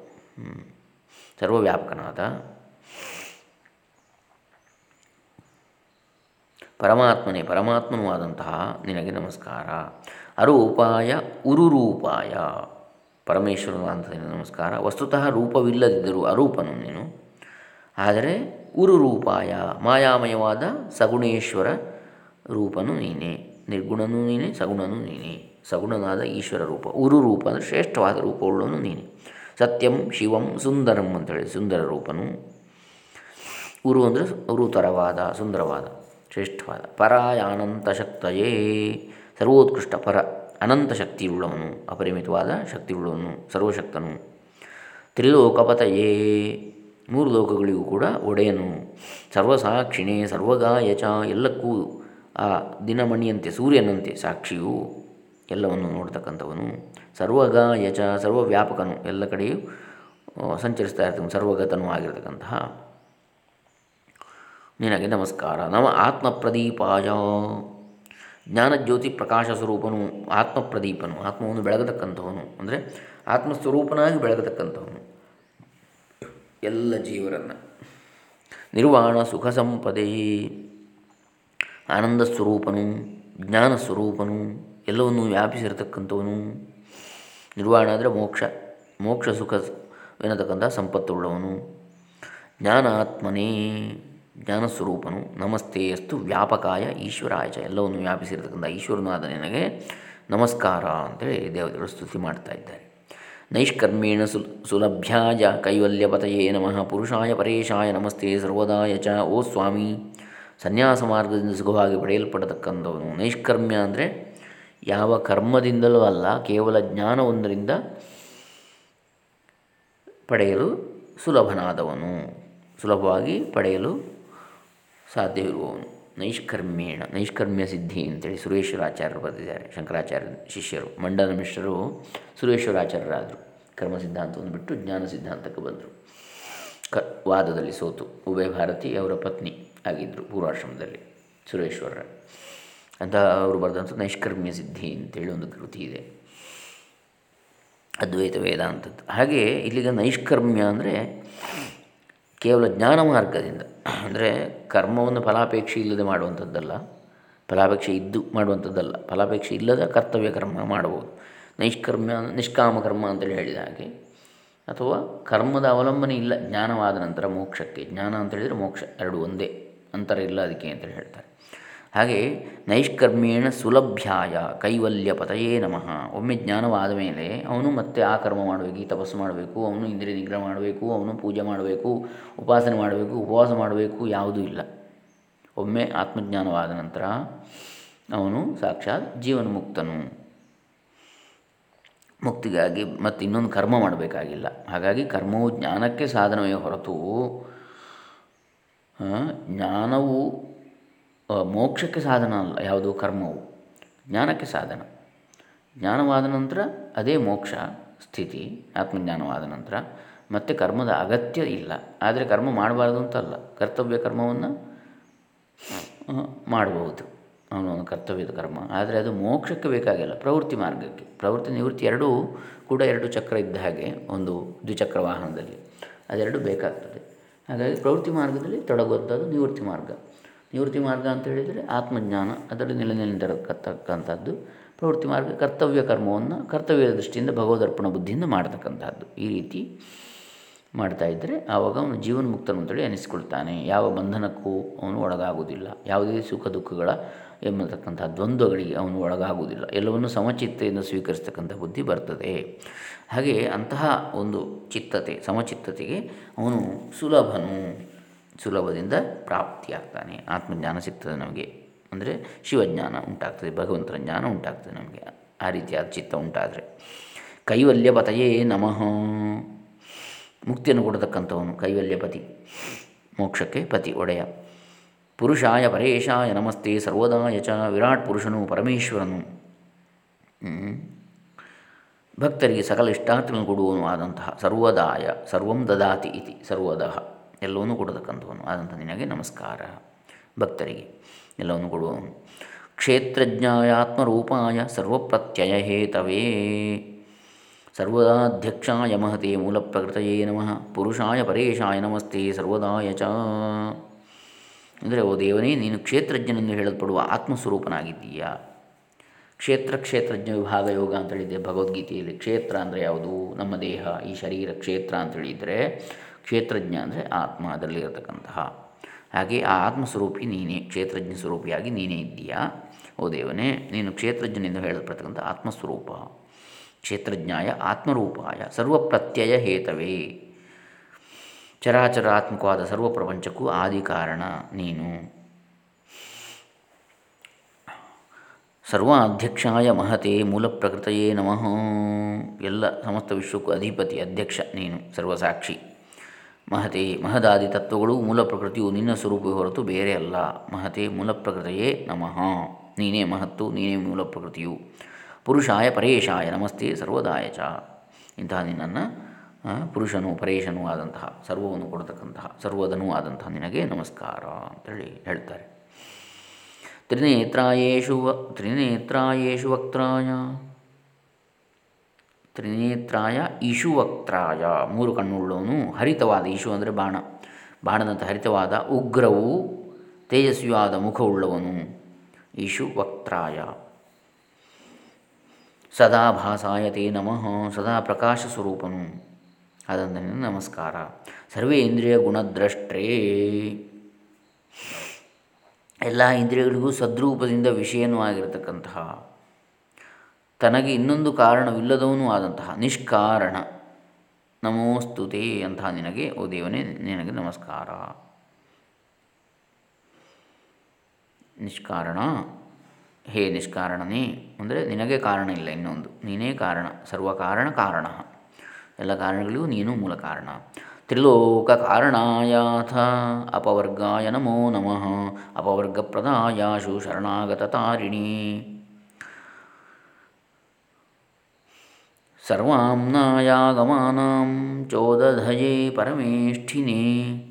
ಸರ್ವವ್ಯಾಪಕನಾದ ಪರಮಾತ್ಮನೇ, ಪರಮಾತ್ಮನೂ ಆದಂತಹ ನಿನಗೆ ನಮಸ್ಕಾರ. ಅರೂಪಾಯ ಉರುರೂಪಾಯ. ಪರಮೇಶ್ವರನು ಅಂತ ನಮಸ್ಕಾರ. ವಸ್ತುತಃ ರೂಪವಿಲ್ಲದಿದ್ದರೂ ಅರೂಪನು ನೀನು. ಆದರೆ ಉರುರೂಪಾಯ, ಮಾಯಾಮಯವಾದ ಸಗುಣೇಶ್ವರ ರೂಪನು ನೀನೆ, ನಿರ್ಗುಣನೂ ನೀನೇ, ಸಗುಣನೂ ನೀನೇ, ಸಗುಣನಾದ ಈಶ್ವರ ರೂಪ. ಉರು ರೂಪ ಅಂದರೆ ಶ್ರೇಷ್ಠವಾದ ರೂಪವುಳ್ಳನು ನೀನೆ. ಸತ್ಯಂ, ಶಿವಂ, ಸುಂದರಂ ಅಂತೇಳಿ ಸುಂದರ ರೂಪನು. ಉರು ಅಂದರೆ ಉರುತರವಾದ, ಸುಂದರವಾದ, ಶ್ರೇಷ್ಠವಾದ. ಪರಾಯ ಅನಂತ ಶಕ್ತಯೇ, ಸರ್ವೋತ್ಕೃಷ್ಟ ಪರ, ಅನಂತ ಶಕ್ತಿಯುಳ್ಳವನು ಅಪರಿಮಿತವಾದ ಶಕ್ತಿಯುಳ್ಳವನು ಸರ್ವಶಕ್ತನು. ತ್ರಿಲೋಕಪತಯೇ ಮೂರು ಲೋಕಗಳಿಗೂ ಕೂಡ ಒಡೆಯನು. ಸರ್ವಸಾಕ್ಷಿಣೇ ಸರ್ವಗಾಯಚ ಎಲ್ಲಕ್ಕೂ ಆ ದಿನಮಣಿಯಂತೆ, ಸೂರ್ಯನಂತೆ ಸಾಕ್ಷಿಯು ಎಲ್ಲವನ್ನು ನೋಡ್ತಕ್ಕಂಥವನು. ಸರ್ವಗಾಯಚ ಸರ್ವವ್ಯಾಪಕನು, ಎಲ್ಲ ಕಡೆಯೂ ಸಂಚರಿಸ್ತಾ ಇರ್ತಕ್ಕಂಥ, ಸರ್ವಗತನೂ ಆಗಿರ್ತಕ್ಕಂತಹ ನಿನಗೆ ನಮಸ್ಕಾರ. ನಮ ಆತ್ಮಪ್ರದೀಪಾಯ. ಜ್ಞಾನಜ್ಯೋತಿ ಪ್ರಕಾಶ ಸ್ವರೂಪನು ಆತ್ಮಪ್ರದೀಪನು. ಆತ್ಮವನ್ನು ಬೆಳಗತಕ್ಕಂಥವನು. ಅಂದರೆ ಆತ್ಮಸ್ವರೂಪನಾಗಿ ಬೆಳಗತಕ್ಕಂಥವನು. ಎಲ್ಲ ಜೀವರನ್ನು. ನಿರ್ವಾಣ ಸುಖ ಸಂಪದೇ, ಆನಂದ ಸ್ವರೂಪನು, ಜ್ಞಾನ ಸ್ವರೂಪನು, ಎಲ್ಲವನ್ನೂ ವ್ಯಾಪಿಸಿರತಕ್ಕಂಥವನು. ನಿರ್ವಾಣ ಅಂದರೆ ಮೋಕ್ಷ. ಮೋಕ್ಷ ಸುಖ ಎನ್ನತಕ್ಕಂಥ ಸಂಪತ್ತುಳ್ಳವನು. ಜ್ಞಾನಾತ್ಮನೇ ಜ್ಞಾನಸ್ವರೂಪನು ನಮಸ್ತೆ ಅಸ್ತು ವ್ಯಾಪಕಾಯ ಈಶ್ವರಾಯ ಚ. ಎಲ್ಲವನ್ನು ವ್ಯಾಪಿಸಿರತಕ್ಕಂಥ ಈಶ್ವರನಾದ ನಿನಗೆ ನಮಸ್ಕಾರ ಅಂತೇಳಿ ದೇವತೆಗಳು ಸ್ತುತಿ ಮಾಡ್ತಾ ಇದ್ದಾರೆ. ನೈಷ್ಕರ್ಮೇಣ ಸು ಸುಲಭ್ಯಾಯ ಕೈವಲ್ಯಪತಯೇ ನಮಃ ಪುರುಷಾಯ ಪರೇಶಾಯ ನಮಸ್ತೆ ಸರ್ವದಾಯ ಚ ಓ ಸ್ವಾಮಿ ಸನ್ಯಾಸ ಮಾರ್ಗದಿಂದ ಸುಖವಾಗಿ ಪಡೆಯಲ್ಪಡತಕ್ಕಂಥವನು. ನೈಷ್ಕರ್ಮ್ಯ ಅಂದರೆ ಯಾವ ಕರ್ಮದಿಂದಲೂ ಅಲ್ಲ, ಕೇವಲ ಜ್ಞಾನವೊಂದರಿಂದ ಪಡೆಯಲು ಸುಲಭನಾದವನು. ಸುಲಭವಾಗಿ ಪಡೆಯಲು ಸಾಧ್ಯವಿರುವವನು. ನೈಷ್ಕರ್ಮೇಣ ನೈಷ್ಕರ್ಮ್ಯ ಸಿದ್ಧಿ ಅಂತೇಳಿ ಸುರೇಶ್ವರಾಚಾರ್ಯರು ಬರೆದಿದ್ದಾರೆ, ಶಂಕರಾಚಾರ್ಯ ಶಿಷ್ಯರು. ಮಂಡನ ಮಿಶ್ರರು ಸುರೇಶ್ವರಾಚಾರ್ಯರಾದರು. ಕರ್ಮ ಸಿದ್ಧಾಂತವನ್ನು ಬಿಟ್ಟು ಜ್ಞಾನ ಸಿದ್ಧಾಂತಕ್ಕೆ ಬಂದರು. ಕ, ವಾದದಲ್ಲಿ ಸೋತು. ಉಭಯ ಭಾರತಿ ಅವರ ಪತ್ನಿ ಆಗಿದ್ದರು ಪೂರ್ವಾಶ್ರಮದಲ್ಲಿ ಸುರೇಶ್ವರರ ಅಂತ ಅವರು ಬರೆದಂಥ ನೈಷ್ಕರ್ಮ್ಯ ಸಿದ್ಧಿ ಅಂತೇಳಿ ಒಂದು ಕೃತಿ ಇದೆ. ಅದ್ವೈತ ವೇದಾಂತದ್ದು. ಹಾಗೆ ಇಲ್ಲಿಗ ನೈಷ್ಕರ್ಮ್ಯ ಅಂದರೆ ಕೇವಲ ಜ್ಞಾನ ಮಾರ್ಗದಿಂದ. ಅಂದರೆ ಕರ್ಮವನ್ನು ಫಲಾಪೇಕ್ಷೆ ಇಲ್ಲದೆ ಮಾಡುವಂಥದ್ದಲ್ಲ. ಫಲಾಪೇಕ್ಷೆ ಇದ್ದು ಮಾಡುವಂಥದ್ದಲ್ಲ. ಫಲಾಪೇಕ್ಷೆ ಇಲ್ಲದ ಕರ್ತವ್ಯ ಕರ್ಮ ಮಾಡಬಹುದು. ನೈಷ್ಕರ್ಮ, ನಿಷ್ಕಾಮ ಕರ್ಮ ಅಂತೇಳಿ ಹೇಳಿದ ಹಾಗೆ. ಅಥವಾ ಕರ್ಮದ ಅವಲಂಬನೆ ಇಲ್ಲ, ಜ್ಞಾನವಾದ ನಂತರ ಮೋಕ್ಷಕ್ಕೆ. ಜ್ಞಾನ ಅಂತೇಳಿದರೆ ಮೋಕ್ಷ. ಎರಡು ಒಂದೇ. ಅಂತರ ಇಲ್ಲ ಅದಕ್ಕೆ ಅಂತೇಳಿ ಹೇಳ್ತಾರೆ. ಹಾಗೆ ನೈಷ್ಕರ್ಮೇಣ ಸುಲಭ್ಯಾಯ ಕೈವಲ್ಯ ಪತಯೇ ನಮಃ. ಒಮ್ಮೆ ಜ್ಞಾನವಾದ ಮೇಲೆ ಅವನು ಮತ್ತೆ ಆ ಕರ್ಮ ಮಾಡಬೇಕು ಈ ತಪಸ್ಸು ಮಾಡಬೇಕು, ಅವನು ಇಂದ್ರಿಯ ನಿಗ್ರಹ ಮಾಡಬೇಕು, ಅವನು ಪೂಜೆ ಮಾಡಬೇಕು, ಉಪಾಸನೆ ಮಾಡಬೇಕು, ಉಪವಾಸ ಮಾಡಬೇಕು, ಯಾವುದೂ ಇಲ್ಲ. ಒಮ್ಮೆ ಆತ್ಮಜ್ಞಾನವಾದ ನಂತರ ಅವನು ಸಾಕ್ಷಾತ್ ಜೀವನ ಮುಕ್ತನು ಮುಕ್ತಿಗಾಗಿ ಮತ್ತು ಇನ್ನೊಂದು ಕರ್ಮ ಮಾಡಬೇಕಾಗಿಲ್ಲ. ಹಾಗಾಗಿ ಕರ್ಮವು ಜ್ಞಾನಕ್ಕೆ ಸಾಧನವೇ ಹೊರತು ಜ್ಞಾನವು ಮೋಕ್ಷಕ್ಕೆ ಸಾಧನ ಅಲ್ಲ, ಯಾವುದು? ಕರ್ಮವು. ಜ್ಞಾನಕ್ಕೆ ಸಾಧನ. ಜ್ಞಾನವಾದ ನಂತರ ಅದೇ ಮೋಕ್ಷ ಸ್ಥಿತಿ, ಆತ್ಮಜ್ಞಾನವಾದ ನಂತರ. ಮತ್ತು ಕರ್ಮದ ಅಗತ್ಯ ಇಲ್ಲ. ಆದರೆ ಕರ್ಮ ಮಾಡಬಾರ್ದು ಅಂತಲ್ಲ. ಕರ್ತವ್ಯ ಕರ್ಮವನ್ನು ಮಾಡಬಹುದು. ಅವನ ಕರ್ತವ್ಯದ ಕರ್ಮ. ಆದರೆ ಅದು ಮೋಕ್ಷಕ್ಕೆ ಬೇಕಾಗಿಲ್ಲ, ಪ್ರವೃತ್ತಿ ಮಾರ್ಗಕ್ಕೆ. ಪ್ರವೃತ್ತಿ ನಿವೃತ್ತಿ ಎರಡೂ ಕೂಡ ಎರಡು ಚಕ್ರ ಇದ್ದ ಹಾಗೆ, ಒಂದು ದ್ವಿಚಕ್ರ ವಾಹನದಲ್ಲಿ. ಅದೆರಡು ಬೇಕಾಗ್ತದೆ. ಹಾಗಾಗಿ ಪ್ರವೃತ್ತಿ ಮಾರ್ಗದಲ್ಲಿ ತೊಡಗುವಂಥದ್ದು ನಿವೃತ್ತಿ ಮಾರ್ಗ. ನಿವೃತ್ತಿ ಮಾರ್ಗ ಅಂತ ಹೇಳಿದರೆ ಆತ್ಮಜ್ಞಾನ, ಅದರಲ್ಲಿ ನೆಲೆ ನಿಂತಿರತಕ್ಕಂಥದ್ದು ಪ್ರವೃತ್ತಿ ಮಾರ್ಗ ಕರ್ತವ್ಯ ಕರ್ಮವನ್ನು ಕರ್ತವ್ಯದ ದೃಷ್ಟಿಯಿಂದ ಭಗವದರ್ಪಣ ಬುದ್ಧಿಯಿಂದ ಮಾಡತಕ್ಕಂಥದ್ದು. ಈ ರೀತಿ ಮಾಡ್ತಾ ಇದ್ದರೆ ಆವಾಗ ಅವನು ಜೀವನ ಮುಕ್ತನು ಅಂತೇಳಿ ಅನಿಸ್ಕೊಳ್ತಾನೆ ಯಾವ ಬಂಧನಕ್ಕೂ ಅವನು ಒಳಗಾಗುವುದಿಲ್ಲ. ಯಾವುದೇ ಸುಖ ದುಃಖಗಳ ಎಂಬತಕ್ಕಂಥ ದ್ವಂದ್ವಗಳಿಗೆ ಅವನು ಒಳಗಾಗುವುದಿಲ್ಲ. ಎಲ್ಲವನ್ನು ಸಮಚಿತ್ತೆಯಿಂದ ಸ್ವೀಕರಿಸ್ತಕ್ಕಂಥ ಬುದ್ಧಿ ಬರ್ತದೆ. ಹಾಗೆ ಅಂತಹ ಒಂದು ಚಿತ್ತತೆ, ಸಮಚಿತ್ತತೆಗೆ ಅವನು ಸುಲಭನು. ಸುಲಭದಿಂದ ಪ್ರಾಪ್ತಿಯಾಗ್ತಾನೆ. ಆತ್ಮಜ್ಞಾನ ಸಿಗ್ತದೆ ನಮಗೆ. ಅಂದರೆ ಶಿವಜ್ಞಾನ ಉಂಟಾಗ್ತದೆ, ಭಗವಂತನ ಜ್ಞಾನ ಉಂಟಾಗ್ತದೆ ನಮಗೆ. ಆ ರೀತಿಯಾದ ಚಿತ್ತ ಉಂಟಾದರೆ. ಕೈವಲ್ಯ ಪತಯೇ ನಮಃ. ಮುಕ್ತಿಯನ್ನು ಕೊಡತಕ್ಕಂಥವನು ಕೈವಲ್ಯಪತಿ. ಮೋಕ್ಷಕ್ಕೆ ಪತಿ ಒಡೆಯ. ಪುರುಷಾಯ ಪರೇಶಾಯ ನಮಸ್ತೆ ಸರ್ವದಾಯ ಚ ವಿರಾಟ್ ಪುರುಷನು ಪರಮೇಶ್ವರನು. ಭಕ್ತರಿಗೆ ಸಕಲ ಇಷ್ಟಾರ್ಥಗಳನ್ನು ಕೊಡುವನು ಆದಂತಹ ಸರ್ವದಾಯ, ಸರ್ವಂ ದದಾತಿ ಇತಿ ಸರ್ವದಹ ಎಲ್ಲವನ್ನೂ ಕೊಡತಕ್ಕಂಥವನು ಆದಂಥ ನಿನಗೆ ನಮಸ್ಕಾರ. ಭಕ್ತರಿಗೆ ಎಲ್ಲವನ್ನು ಕೊಡುವವನು ಕ್ಷೇತ್ರಜ್ಞಾಯ ಆತ್ಮರೂಪಾಯ ಸರ್ವಪ್ರತ್ಯಯ ಹೇತವೇ ಸರ್ವದಾಧ್ಯಕ್ಷಾಯ ಮಹತೆ ಮೂಲಪ್ರಕೃತಯೇ ನಮಃ. ಪುರುಷಾಯ ಪರೇಶಾಯ ನಮಸ್ತೆ ಸರ್ವದಾಯ ಚ. ಅಂದರೆ, ಓ ದೇವನೇ, ನೀನು ಕ್ಷೇತ್ರಜ್ಞನೆಂದು ಹೇಳಲ್ಪಡುವ ಆತ್ಮಸ್ವರೂಪನಾಗಿದ್ದೀಯಾ? ಕ್ಷೇತ್ರ ಕ್ಷೇತ್ರಜ್ಞ ವಿಭಾಗ ಯೋಗ ಅಂತ ಹೇಳಿದ್ದೆ ಭಗವದ್ಗೀತೆಯಲ್ಲಿ ಕ್ಷೇತ್ರ ಅಂದರೆ ಯಾವುದು? ನಮ್ಮ ದೇಹ, ಈ ಶರೀರ ಕ್ಷೇತ್ರ ಅಂತ ಹೇಳಿದರೆ ಕ್ಷೇತ್ರಜ್ಞ ಅಂದರೆ ಆತ್ಮ ಅದರಲ್ಲಿ ಇರತಕ್ಕಂತಹ ಹಾಗೆ ಆ ಆತ್ಮಸ್ವರೂಪಿ ನೀನೇ, ಕ್ಷೇತ್ರಜ್ಞ ಸ್ವರೂಪಿಯಾಗಿ ನೀನೇ ಇದ್ದೀಯಾ? ಓ ದೇವನೇ, ನೀನು ಕ್ಷೇತ್ರಜ್ಞನೆಂದು ಹೇಳಲ್ಪಡ್ತಕ್ಕಂಥ ಆತ್ಮಸ್ವರೂಪ. ಕ್ಷೇತ್ರಜ್ಞಾಯ ಆತ್ಮರೂಪಾಯ, ಸರ್ವಪ್ರತ್ಯಯ ಹೇತವೇ. ಚರಾಚರಾತ್ಮಕವಾದ ಸರ್ವ ಪ್ರಪಂಚಕ್ಕೂ ಆದಿ ಕಾರಣ ನೀನು. ಸರ್ವಾಧ್ಯಕ್ಷಾಯ ಮಹತೆ ಮೂಲ ಪ್ರಕೃತಯೇ ನಮಃ. ಎಲ್ಲ ಸಮಸ್ತ ವಿಶ್ವಕ್ಕೂ ಅಧಿಪತಿ, ಅಧ್ಯಕ್ಷ ನೀನು, ಸರ್ವಸಾಕ್ಷಿ. ಮಹತೆ, ಮಹದಾದಿ ತತ್ವಗಳು ಮೂಲ ಪ್ರಕೃತಿಯು ನಿನ್ನ ಸ್ವರೂಪವೇ ಹೊರತು ಬೇರೆ ಅಲ್ಲ. ಮಹತೆ ಮೂಲ ಪ್ರಕೃತಿಯೇ ನಮಃ. ನೀನೇ ಮಹತ್ತು, ನೀನೇ ಮೂಲ ಪ್ರಕೃತಿಯು. ಪುರುಷಾಯ ಪರೇಶಾಯ, ನಮಸ್ತೆ ಸರ್ವದಾಯ ಚ. ಇಂತಹ ನಿನ್ನನ್ನು ಪುರುಷನು ಪರೇಶನೂ ಆದಂತಹ, ಸರ್ವವನ್ನು ಕೊಡತಕ್ಕಂತಹ, ಸರ್ವದನೂ ಆದಂತಹ ನಿನಗೆ ನಮಸ್ಕಾರ ಅಂತೇಳಿ ಹೇಳ್ತಾರೆ. ತ್ರಿನೇತ್ರಾಯೇಷು ತ್ರಿನೇತ್ರಾಯೇಷು ವಕ್ತಾಯ ತ್ರಿನೇತ್ರಾಯ ಇಶುವಕ್ತ್ರಾಯ. ಮೂರು ಕಣ್ಣುಳ್ಳವನು ಹರಿತವಾದ ಈಶು ಅಂದರೆ ಬಾಣ. ಬಾಣದಂಥ ಹರಿತವಾದ ಉಗ್ರವು ತೇಜಸ್ವಿಯಾದ ಮುಖವುಳ್ಳವನು. ಈಶು ವಕ್ತ್ರಾಯ ಸದಾ ಭಾಸಾಯ ತೇ ನಮಃ, ಸದಾ ಪ್ರಕಾಶ ಸ್ವರೂಪನು ಅದಂದಿನ ನಮಸ್ಕಾರ. ಸರ್ವೇ ಇಂದ್ರಿಯ ಗುಣದ್ರಷ್ಟ್ರೇ ಎಲ್ಲ ಇಂದ್ರಿಯಗಳಿಗೂ ಸದ್ರೂಪದಿಂದ ವಿಷಯನೂ ಆಗಿರತಕ್ಕಂತಹ ತನಗೆ ಇನ್ನೊಂದು ಕಾರಣವಿಲ್ಲದವನೂ ಆದಂತಹ ನಿಷ್ಕಾರಣ. ನಮೋಸ್ತುತೆ ಅಂತಹ ನಿನಗೆ, ಓ ದೇವನೇ, ನಿನಗೆ ನಮಸ್ಕಾರ. ನಿಷ್ಕಾರಣ? ಹೇ ನಿಷ್ಕಾರಣನೇ, ಅಂದರೆ ನಿನಗೆ ಕಾರಣ ಇಲ್ಲ ಇನ್ನೊಂದು. ನೀನೇ ಕಾರಣ, ಸರ್ವ ಕಾರಣ ಕಾರಣ. ಎಲ್ಲ ಕಾರಣಗಳಿಗೂ ನೀನು ಮೂಲ ಕಾರಣ. ತ್ರಿಲೋಕ ಕಾರಣಾಯಾಥ, ಅಪವರ್ಗಾಯ ನಮೋ ನಮಃ, ಅಪವರ್ಗಪ್ರದಾಯಾಶು ಶರಣಾಗತ ತಾರಿಣಿ. ಸರ್ವಾಂನಾಯಾಗಮಾನಾಂ ಚೋದಧಯೇ ಪರಮೇಷ್ಠಿನೇ.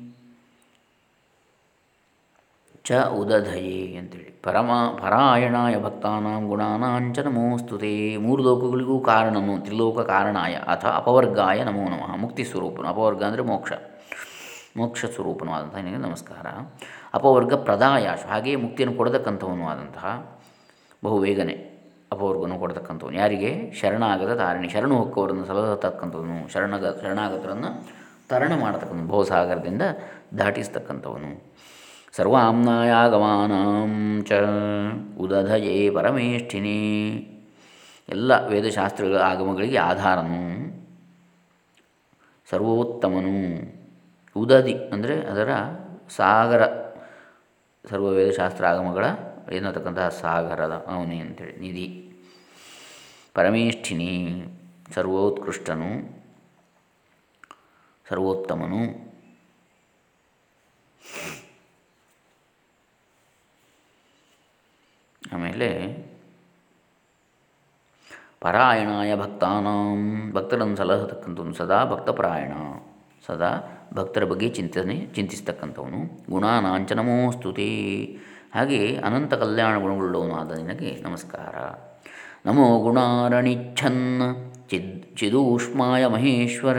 ಚ ಉದಧಯೇ ಅಂತೇಳಿ. ಪರಮ ಪರಾಯಣಾಯ ಭಕ್ತಾನಾಂ ಗುಣಾನಾಂಚ ನಮೋಸ್ತುತೆ ಮೂರು ಲೋಕಗಳಿಗೂ ಕಾರಣನು, ತ್ರಿಲೋಕ ಕಾರಣಾಯ, ಅಥ ಅಪವರ್ಗಾಯ ನಮೋ ನಮಃ. ಮುಕ್ತಿ ಸ್ವರೂಪನು. ಅಪವರ್ಗ ಅಂದರೆ ಮೋಕ್ಷ. ಮೋಕ್ಷ ಸ್ವರೂಪನವಾದಂತಹ ನಿನಗೆ ನಮಸ್ಕಾರ. ಅಪವರ್ಗ ಪ್ರದಾಯ, ಹಾಗೆಯೇ ಮುಕ್ತಿಯನ್ನು ಕೊಡತಕ್ಕಂಥವನು ಆದಂತಹ ಬಹು ಬೇಗನೆ. ಅಪವರ್ಗವನ್ನು ಕೊಡತಕ್ಕಂಥವನು. ಯಾರಿಗೆ? ಶರಣಾಗತ ತಾರಿಣಿ ಶರಣು ಹೊಕ್ಕವರನ್ನು ಸಲಹತಕ್ಕಂಥವನು ಶರಣಗ, ಶರಣಾಗತರನ್ನು ತರಣ ಮಾಡತಕ್ಕಂಥ ಭೋಸಾಗರದಿಂದ ದಾಟಿಸ್ತಕ್ಕಂಥವನು. ಸರ್ವಾಮ್ನಾಯಾಗಮಾನಾಂ ಚ ಉದಧಯೇ ಪರಮೇಷ್ಠಿನಿ. ಎಲ್ಲ ವೇದಶಾಸ್ತ್ರಗಳ ಆಗಮಗಳಿಗೆ ಆಧಾರನು. ಸರ್ವೋತ್ತಮನು. ಉದದಿ ಅಂದರೆ ಅದರ ಸಾಗರ. ಸರ್ವ ವೇದಶಾಸ್ತ್ರ ಆಗಮಗಳ ಏನತಕ್ಕಂತಹ ಸಾಗರದ ಅವನಿ ಅಂತೇಳಿ, ನಿಧಿ. ಪರಮೇಷ್ಠಿನಿ, ಸರ್ವೋತ್ಕೃಷ್ಟನು, ಸರ್ವೋತ್ತಮನು. ಆಮೇಲೆ ಪರಾಯಣಾಯ ಭಕ್ತಾನಾಂ, ಭಕ್ತರನ್ನು ಸಲಹತಕ್ಕಂಥವನು ಸದಾ ಭಕ್ತಪರಾಯಣ, ಸದಾ ಭಕ್ತರ ಬಗ್ಗೆ ಚಿಂತನೆ, ಚಿಂತಿಸ್ತಕ್ಕಂಥವನು. ಗುಣಾನಾಂಚ ನಮೋಸ್ತುತಿ. ಹಾಗೆ ಅನಂತ ಕಲ್ಯಾಣ ಗುಣಗಳುಳ್ಳವನು ಆದ ನಿನಗೆ ನಮಸ್ಕಾರ. ನಮೋ ಗುಣಾರಣಿಚ್ಛನ್ನ ಚಿದ್ ಚಿದೂಷ್ಮಾಯ ಮಹೇಶ್ವರ.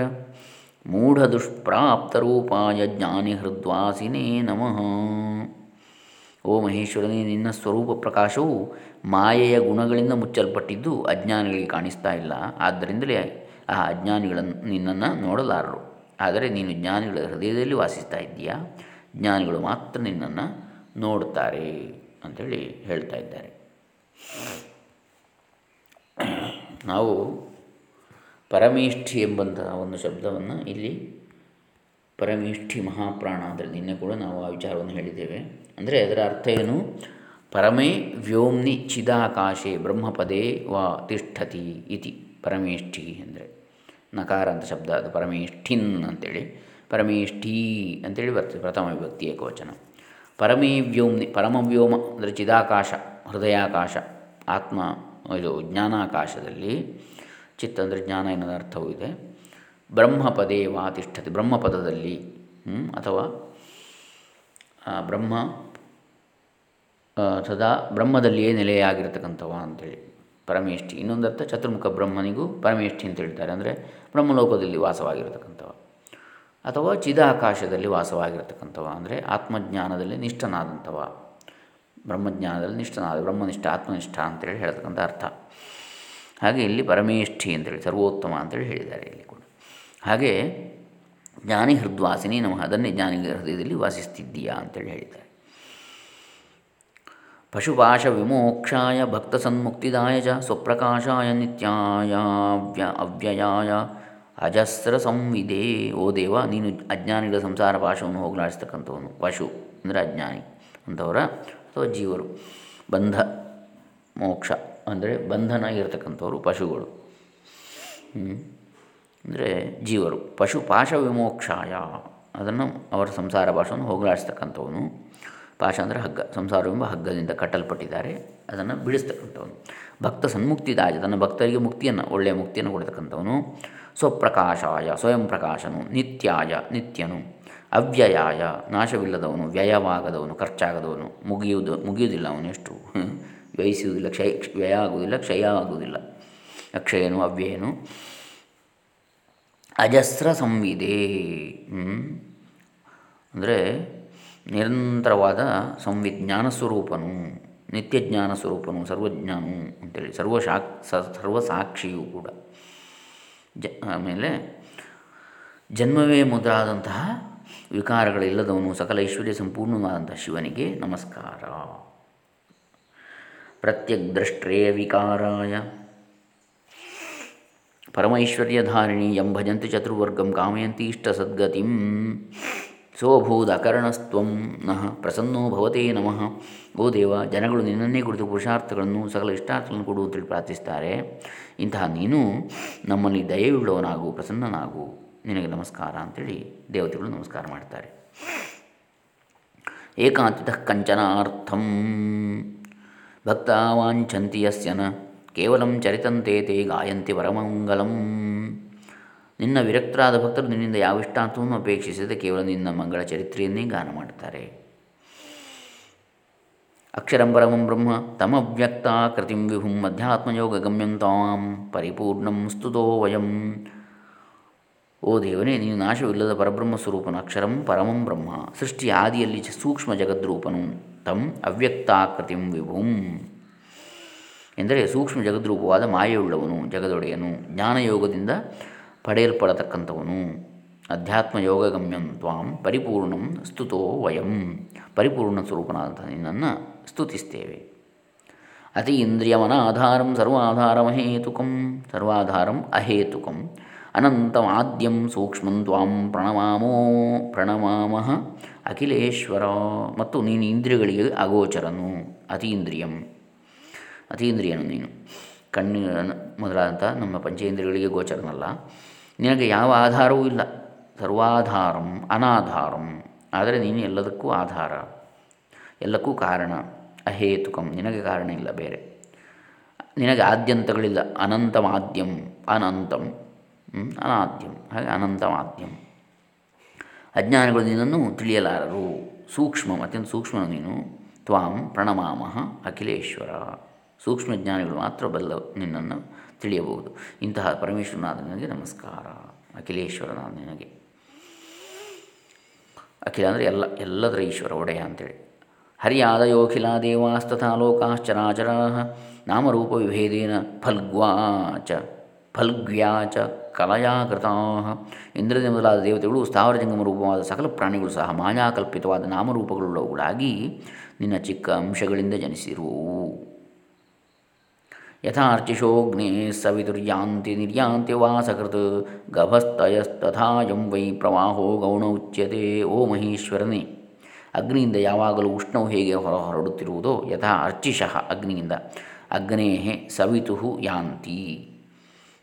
ಮೂಢ ದುಷ್ಪ್ರಾಪ್ತರೂಪಾಯ ಜ್ಞಾನಿ ಹೃದ್ವಾಸಿನೇ ನಮಃ. ಓ ಮಹೇಶ್ವರನೇ, ನಿನ್ನ ಸ್ವರೂಪ ಪ್ರಕಾಶವು ಮಾಯೆಯ ಗುಣಗಳಿಂದ ಮುಚ್ಚಲ್ಪಟ್ಟಿದ್ದು ಅಜ್ಞಾನಿಗಳಿಗೆ ಕಾಣಿಸ್ತಾ ಇಲ್ಲ. ಆದ್ದರಿಂದಲೇ ಆ ಅಜ್ಞಾನಿಗಳನ್ನು ನಿನ್ನನ್ನು ನೋಡಲಾರರು. ಆದರೆ ನೀನು ಜ್ಞಾನಿಗಳ ಹೃದಯದಲ್ಲಿ ವಾಸಿಸ್ತಾ ಇದ್ದೀಯಾ? ಜ್ಞಾನಿಗಳು ಮಾತ್ರ ನಿನ್ನನ್ನು ನೋಡುತ್ತಾರೆ ಅಂಥೇಳಿ ಹೇಳ್ತಾ ಇದ್ದಾರೆ. ನಾವು ಪರಮೇಷ್ಠಿ ಎಂಬಂತಹ ಒಂದು ಶಬ್ದವನ್ನು ಇಲ್ಲಿ ಪರಮೇಷ್ಠಿ ಮಹಾಪ್ರಾಣ ಅಂದರೆ ನಿನ್ನೆ ಕೂಡ ನಾವು ಆ ವಿಚಾರವನ್ನು ಹೇಳಿದ್ದೇವೆ. ಅಂದರೆ ಅದರ ಅರ್ಥ ಏನು? ಪರಮೇ ವ್ಯೋಮ್ನಿ ಚಿದಾಕಾಶೆ ಬ್ರಹ್ಮಪದೇ ವಾ ತಿಷ್ಠತಿ ಇತಿ ಪರಮೇಷ್ಠಿ ಅಂದರೆ ನಕಾರ ಅಂತ ಶಬ್ದ ಅದು ಪರಮೇಷ್ಠಿನ್ ಅಂತೇಳಿ. ಪರಮೇಷ್ಠಿ ಅಂತೇಳಿ ಬರ್ತದೆ ಪ್ರಥಮ ವಿಭಕ್ತಿ ಏಕವಚನ ಪರಮೇ ವ್ಯೋಮ್ನಿ ಪರಮವ್ಯೋಮ, ಅಂದರೆ ಚಿದಾಕಾಶ, ಹೃದಯಾಕಾಶ, ಆತ್ಮ, ಇದು ಜ್ಞಾನಾಕಾಶದಲ್ಲಿ, ಚಿತ್ತ ಅಂದರೆ ಜ್ಞಾನ ಎನ್ನುವ ಅರ್ಥವೂ ಇದೆ. ಬ್ರಹ್ಮಪದೇ ವಾ ತಿಷ್ಠತಿ ಬ್ರಹ್ಮಪದದಲ್ಲಿ ಅಥವಾ ಬ್ರಹ್ಮ ಸದಾ ಬ್ರಹ್ಮದಲ್ಲಿಯೇ ನೆಲೆಯಾಗಿರ್ತಕ್ಕಂಥವ ಅಂಥೇಳಿ ಪರಮೇಷ್ಠಿ, ಇನ್ನೊಂದರ್ಥ ಚತುರ್ಮುಖ ಬ್ರಹ್ಮನಿಗೂ ಪರಮೇಷ್ಠಿ ಅಂತ ಹೇಳ್ತಾರೆ. ಅಂದರೆ ಬ್ರಹ್ಮಲೋಕದಲ್ಲಿ ವಾಸವಾಗಿರತಕ್ಕಂಥವ. ಅಥವಾ ಚಿದಾಕಾಶದಲ್ಲಿ ವಾಸವಾಗಿರತಕ್ಕಂಥವ, ಅಂದರೆ ಆತ್ಮಜ್ಞಾನದಲ್ಲಿ ನಿಷ್ಠನಾದಂಥವ, ಬ್ರಹ್ಮಜ್ಞಾನದಲ್ಲಿ ನಿಷ್ಠನಾದ, ಬ್ರಹ್ಮನಿಷ್ಠ, ಆತ್ಮನಿಷ್ಠ ಅಂತೇಳಿ ಹೇಳ್ತಕ್ಕಂಥ ಅರ್ಥ. ಹಾಗೆ ಇಲ್ಲಿ ಪರಮೇಷ್ಠಿ ಅಂತೇಳಿ, ಸರ್ವೋತ್ತಮ ಅಂತೇಳಿ ಹೇಳಿದ್ದಾರೆ ಇಲ್ಲಿ ಕೂಡ. ಹಾಗೆ ಜ್ಞಾನಿ ಹೃದ್ವಾಸಿನಿ ನಮಃ, ಅದನ್ನೇ ಜ್ಞಾನಿ ಹೃದಯದಲ್ಲಿ ವಾಸಿಸ್ತಿದ್ದೀಯಾ ಅಂತೇಳಿ ಹೇಳಿದ್ದಾರೆ. ಪಶುಪಾಶ ವಿಮೋಕ್ಷಾಯ ಭಕ್ತ ಸನ್ಮುಕ್ತಿದಾಯ ಚ ಸ್ವಪ್ರಕಾಶಾಯ ನಿತ್ಯಾಯ ಅವ್ಯ ಅವ್ಯಯಾಯ ಅಜಸ್ರ ಸಂವಿದೆ ಓ ದೇವ, ನೀನು ಅಜ್ಞಾನಿಗಳ ಸಂಸಾರ ಪಾಶವನ್ನು ಹೋಗಲಾಡಿಸ್ತಕ್ಕಂಥವನು, ಪಶು, ಅಂದರೆ ಅಜ್ಞಾನಿ ಅಂಥವರ ಅಥವಾ ಜೀವರು, ಬಂಧ, ಮೋಕ್ಷ, ಅಂದರೆ ಬಂಧನ ಇರತಕ್ಕಂಥವ್ರು, ಪಶುಗಳು. ಅಂದರೆ ಜೀವರು, ಪಶು ಪಾಶ ವಿಮೋಕ್ಷಾಯ, ಅದನ್ನು ಅವರ ಸಂಸಾರ ಭಾಷವನ್ನು ಹೋಗಲಾಡಿಸ್ತಕ್ಕಂಥವನು. ಪಾಶ ಅಂದರೆ ಹಗ್ಗ ಸಂಸಾರವೆಂಬ ಹಗ್ಗದಿಂದ ಕಟ್ಟಲ್ಪಟ್ಟಿದ್ದಾರೆ, ಅದನ್ನು ಬಿಡಿಸ್ತಕ್ಕಂಥವನು. ಭಕ್ತ ಸನ್ಮುಕ್ತಿದಾಯ ತನ್ನ ಭಕ್ತರಿಗೆ ಮುಕ್ತಿಯನ್ನು, ಒಳ್ಳೆಯ ಮುಕ್ತಿಯನ್ನು ಕೊಡ್ತಕ್ಕಂಥವನು. ಸ್ವಪ್ರಕಾಶಾಯ, ಸ್ವಯಂ ಪ್ರಕಾಶನು, ನಿತ್ಯಾಯ, ನಿತ್ಯನು, ಅವ್ಯಯಾಯ, ನಾಶವಿಲ್ಲದವನು, ವ್ಯಯವಾಗದವನು, ಖರ್ಚಾಗದವನು, ಮುಗಿಯುವುದು, ಮುಗಿಯುವುದಿಲ್ಲ ಎಷ್ಟು? ವ್ಯಯಿಸುವುದಿಲ್ಲ, ಕ್ಷಯ ವ್ಯಯ ಆಗುವುದಿಲ್ಲ ಕ್ಷಯ ಆಗುವುದಿಲ್ಲ ಅಕ್ಷಯನು, ಅವ್ಯಯನು. ಅಜಸ್ರ ಸಂವಿದೆ ಅಂದರೆ ನಿರಂತರವಾದ ಸಂವಿಜ್ಞಾನ ಸ್ವರೂಪನು, ನಿತ್ಯಜ್ಞಾನ ಸ್ವರೂಪನು, ಸರ್ವಜ್ಞಾನು ಅಂತೇಳಿ, ಸರ್ವಶಾಕ್ ಸರ್ವಸಾಕ್ಷಿಯೂ ಕೂಡ. ಜ, ಆಮೇಲೆ ಜನ್ಮವೇ ಮೊದಲಾದಂತಹ ವಿಕಾರಗಳಿಲ್ಲದವನು ಸಕಲ ಐಶ್ವರ್ಯ ಸಂಪೂರ್ಣವಾದಂತಹ ಶಿವನಿಗೆ ನಮಸ್ಕಾರ. ಪ್ರತ್ಯಗ್ದ್ರಷ್ಟ್ರೇ ವಿಕಾರಾಯ. ಪರಮೈಶ್ವರ್ಯಧಾರಿಣಿ ಎಂ ಭಜಂತಿ ಚತುರ್ವರ್ಗಂ ಕಾಮಯಂತಿ ಇಷ್ಟ ಸದ್ಗತಿಂ. ಅಕರ್ಣಸ್ತ್ವಂ ನಃ ಪ್ರಸನ್ನೋ ಭವತೇ ನಮಃ. ಓ ದೇವ, ಜನಗಳು ನಿನ್ನನ್ನೇ ಕುರಿತು ಪುರುಷಾರ್ಥಗಳನ್ನು ಸಕಲ ಇಷ್ಟಾರ್ಥಗಳನ್ನು ಕೊಡುವಂತೇಳಿ ಪ್ರಾರ್ಥಿಸ್ತಾರೆ. ಇಂತಹ ನೀನು ನಮ್ಮಲ್ಲಿ ದಯವಿಡುವವನಾಗು ಪ್ರಸನ್ನನಾಗು. ನಿನಗೆ ನಮಸ್ಕಾರ ಅಂತೇಳಿ ದೇವತೆಗಳು ನಮಸ್ಕಾರ ಮಾಡ್ತಾರೆ. ಏಕಾಂತಿತಃ ಕಂಚನಾರ್ಥಂ ಭಕ್ತ ವಾಂಛಂತಿ ಯಸ್ಯನ ಕೇವಲಂ ಚರಿತಂತೆ ತೇ ಗಾಯಂತಿ ಪರಮಂಗಲಂ ನಿನ್ನ ವಿರಕ್ತರಾದ ಭಕ್ತರು ನಿನ್ನಿಂದ ಯಾವ ಇಷ್ಟಾಂತವನ್ನು ಅಪೇಕ್ಷಿಸದೆ ಕೇವಲ ನಿನ್ನ ಮಂಗಳ ಚರಿತ್ರೆಯನ್ನೇ ಗಾನ ಮಾಡುತ್ತಾರೆ. ಅಕ್ಷರಂ ಪರಮಂ ಬ್ರಹ್ಮ ತಮವ್ಯಕ್ತ ಕೃತಿಂ ವಿಭುಂ ಅಧ್ಯಾತ್ಮಯೋಗ ಗಮ್ಯಂ ತಾಂ ಪರಿಪೂರ್ಣಂ ಸ್ತುತೋ ವಯಂ. ಓ ದೇವನೇ, ನೀನು ನಾಶವಿಲ್ಲದ ಪರಬ್ರಹ್ಮ ಸ್ವರೂಪನು ಅಕ್ಷರಂ ಪರಮಂ ಬ್ರಹ್ಮ, ಸೃಷ್ಟಿ ಆದಿಯಲ್ಲಿ ಸೂಕ್ಷ್ಮ ಜಗದ್ರೂಪನು, ತಂ ಅವ್ಯಕ್ತಾಕೃತಿಂ ವಿಭುಂ. ಎಂದರೆ ಸೂಕ್ಷ್ಮ ಜಗದ್ರೂಪವಾದ ಮಾಯೆಯುಳ್ಳವನು, ಜಗದೊಡೆಯನು, ಜ್ಞಾನಯೋಗದಿಂದ ಪಡೆಯಲ್ಪಡತಕ್ಕಂಥವನು. ಅಧ್ಯಾತ್ಮ ಯೋಗಗಮ್ಯಂ ತ್ವಾಂ ಪರಿಪೂರ್ಣಂ ಸ್ತುತೋ ವಯಂ. ಪರಿಪೂರ್ಣ ಸ್ವರೂಪನಾದಂಥ ನಿನ್ನನ್ನು ಸ್ತುತಿಸ್ತೇವೆ. ಅತಿ ಇಂದ್ರಿಯಮನಾಧಾರಂ ಸರ್ವಾಧಾರಮಹೇತುಕಂ, ಸರ್ವಾಧಾರಂ ಅಹೇತುಕಂ. ಅನಂತಮಾದ್ಯಂ ಸೂಕ್ಷ್ಮಂ ತ್ವಾಂ ಪ್ರಣಮಾಮೋ, ಪ್ರಣಮಾಮಃ ಅಖಿಲೇಶ್ವರ. ಮತ್ತು ನೀನು ಇಂದ್ರಿಯಗಳಿಗೆ ಅಗೋಚರನು ಅತೀಂದ್ರಿಯಂ ಅತೀಂದ್ರಿಯನು ನೀನು. ಕಣ್ಣು ಮೊದಲಾದಂಥ ನಮ್ಮ ಪಂಚೇಂದ್ರಿಯಗಳಿಗೆ ಗೋಚರನಲ್ಲ. ನಿನಗೆ ಯಾವ ಆಧಾರವೂ ಇಲ್ಲ. ಸರ್ವಾಧಾರಂ, ಅನಾಧಾರಂ. ಆದರೆ ನೀನು ಎಲ್ಲದಕ್ಕೂ ಆಧಾರ. ಎಲ್ಲಕ್ಕೂ ಕಾರಣ. ಅಹೇತುಕಂ. ನಿನಗೆ ಕಾರಣ ಇಲ್ಲ ಬೇರೆ. ನಿನಗೆ ಆದ್ಯಂತಗಳಿಲ್ಲ. ಅನಂತ. ಮಾಧ್ಯಮ ಅನಂತಂ ಅನಾದ್ಯಂ. ಹಾಗೆ ಅನಂತ ಮಾಧ್ಯಮ ಅಜ್ಞಾನಿಗಳು ನಿನ್ನನ್ನು ತಿಳಿಯಲಾರರು. ಸೂಕ್ಷ್ಮ ಅತ್ಯಂತ ಸೂಕ್ಷ್ಮ ನೀನು. ತ್ವಾಂ ಪ್ರಣಮಾಮಹ ಅಖಿಲೇಶ್ವರ. ಸೂಕ್ಷ್ಮ ಜ್ಞಾನಿಗಳು ಮಾತ್ರ ಬಲ್ಲ ನಿನ್ನನ್ನು ತಿಳಿಯಬಹುದು. ಇಂತಹ ಪರಮೇಶ್ವರನಾದ ನಿನಗೆ ನಮಸ್ಕಾರ. ಅಖಿಲೇಶ್ವರನಾದ ನಿನಗೆ ಅಖಿಲ ಅಂದರೆ ಎಲ್ಲ, ಎಲ್ಲದರ ಈಶ್ವರ ಒಡೆಯ ಅಂತೇಳಿ. ಹರಿಯಾದಯೋಖಿಲ ದೇವಾಸ್ತಥಾ ಲೋಕಾಶ್ಚರಾಚರ ನಾಮರೂಪ ವಿಭೇದೇನ ಫಲ್ಗ್ವಾಚ ಫಲ್ಗ್ವ್ಯಾಚ ಕಲಯಾಕೃತಾ ಇಂದ್ರದೇ ಮೊದಲಾದ ದೇವತೆಗಳು ಸ್ಥಾವರ ಜಂಗಮ ರೂಪವಾದ ಸಕಲ ಪ್ರಾಣಿಗಳು ಸಹ ಮಾಯಾಕಲ್ಪಿತವಾದ ನಾಮರೂಪಗಳುಳ್ಳವುಗಳಾಗಿ ನಿನ್ನ ಚಿಕ್ಕ ಅಂಶಗಳಿಂದ ಜನಿಸಿರುವವು ಯಥಾರ್ಚಿಷೋಗ್ನೇ ಸವಿತುರ್ಯಾಂತಿ ನಿರ್ಯಾಂತಿ ವಾಸಕೃತ್ ಗಭಸ್ತಯಸ್ತಥಾಯಂ ವೈ ಪ್ರವಾಹೋ ಗೌಣ ಉಚ್ಯತೆ ಓ ಮಹೇಶ್ವರನೇ ಅಗ್ನಿಯಿಂದ ಯಾವಾಗಲೂ ಉಷ್ಣವು ಹೇಗೆ ಹೊರ ಹೊರಡುತ್ತಿರುವುದೋ ಯಥಾ ಅರ್ಚಿಷಃ ಅಗ್ನಿಯಿಂದ ಅಗ್ನೇ ಸವಿತು ಯಾಂತಿ।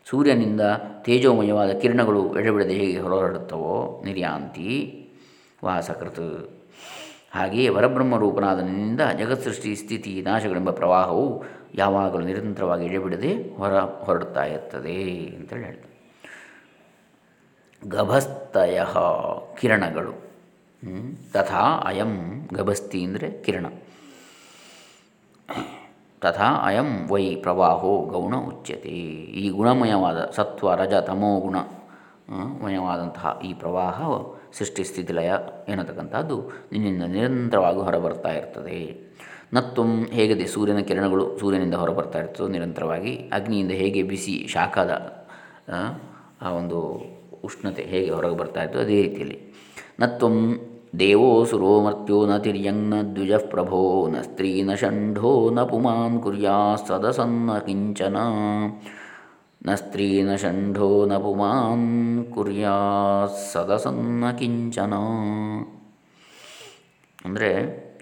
ಸೂರ್ಯನಿಂದ ತೇಜೋಮಯವಾದ ಕಿರಣಗಳು ಎಡೆಬಿಡದೆ ಹೇಗೆ ಹೊರಹೊರಡುತ್ತವೋ, ನಿರ್ಯಾಂತಿ, ವಾಸಕೃತ್। ಹಾಗೆಯೇ ವರಬ್ರಹ್ಮ ರೂಪನಾದ ನಿನ್ನಿಂದ ಜಗತ್ಸೃಷ್ಟಿ ಸ್ಥಿತಿ ನಾಶಗಳೆಂಬ ಪ್ರವಾಹವು ಯಾವಾಗಲೂ ನಿರಂತರವಾಗಿ ಎಡೆಬಿಡದೆ ಹೊರ ಹೊರಡ್ತಾ ಇರ್ತದೆ ಅಂತೇಳಿ ಹೇಳ್ತಾರೆ ಗಭಸ್ತಯ ಕಿರಣಗಳು. ತಥಾ ಅಯಂ ಗಭಸ್ತಿ ಅಂದರೆ ಕಿರಣ. ತಥಾ ಅಯಂ ವೈ ಪ್ರವಾಹೋ ಗೌಣ ಉಚ್ಯತೆ. ಈ ಗುಣಮಯವಾದ ಸತ್ವ ರಜ ತಮೋ ಗುಣ. ಮಯವಾದಂತಹ ಈ ಪ್ರವಾಹ ಸೃಷ್ಟಿ ಸ್ಥಿತಿ ಲಯ ಎನ್ನತಕ್ಕಂಥದ್ದು ನಿನ್ನಿಂದ ನಿರಂತರವಾಗಿ ಹೊರಬರ್ತಾ ಇರ್ತದೆ. ನತ್ವಂ ಹೇಗಿದೆ ಸೂರ್ಯನ ಕಿರಣಗಳು ಸೂರ್ಯನಿಂದ ಹೊರಬರ್ತಾ ಇರ್ತದೋ ನಿರಂತರವಾಗಿ ಅಗ್ನಿಯಿಂದ ಹೇಗೆ ಬಿಸಿ ಶಾಖದ, ಆ ಒಂದು ಉಷ್ಣತೆ ಹೇಗೆ ಹೊರಗೆ ಬರ್ತಾ ಇರ್ತದೋ ಅದೇ ರೀತಿಯಲ್ಲಿ. ನತ್ವಂ ದೇವೋ ಸುರೋ ಮರ್ತ್ಯೋ ನ ತಿರ್ಯಂಗ್ ದ್ವಿಜ ಪ್ರಭೋ ನ ಸ್ತ್ರೀ ನ ಷಂಢೋ ನ ಪುಮಾನ್ ಕುರ್ಯಾ ಸದಸನ್ನ ಕಿಂಚನ ನ ಸ್ತ್ರೀ ನ ಷಂಢೋ ನ ಪುಮಾನ್ ಕುರ್ಯಾ ಸದಸನ್ನ ಕಿಂಚನ. ಅಂದರೆ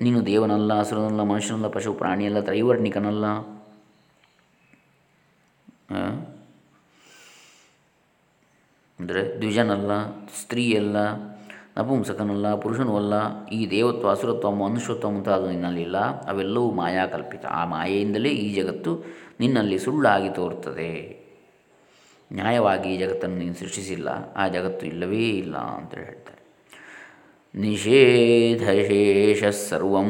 ನೀನು ದೇವನಲ್ಲ ಹಸುರನಲ್ಲ ಮನುಷ್ಯನಲ್ಲ, ಪಶು, ಪ್ರಾಣಿಯಲ್ಲ, ತ್ರೈವರ್ಣಿಕನಲ್ಲ. ಅಂದರೆ ದ್ವಿಜನಲ್ಲ, ಸ್ತ್ರೀಯಲ್ಲ, ನಪುಂಸಕನಲ್ಲ, ಪುರುಷನೂ ಅಲ್ಲ, ಈ ದೇವತ್ವ, ಅಸುರತ್ವ, ಮನುಷ್ಯತ್ವ ಮುಂತಾದ ನಿನ್ನಲ್ಲಿಲ್ಲ. ಅವೆಲ್ಲವೂ ಮಾಯಾಕಲ್ಪಿತ. ಆ ಮಾಯೆಯಿಂದಲೇ ಈ ಜಗತ್ತು ನಿನ್ನಲ್ಲಿ ಸುಳ್ಳಾಗಿ ತೋರುತ್ತದೆ. ನ್ಯಾಯವಾಗಿ ಜಗತ್ತನ್ನು ನೀನು ಸೃಷ್ಟಿಸಿಲ್ಲ, ಆ ಜಗತ್ತು ಇಲ್ಲವೇ ಇಲ್ಲ ಅಂತೇಳಿ ಹೇಳ್ತಾರೆ. ನಿಷೇಧಶೇಷ ಸರ್ವಂ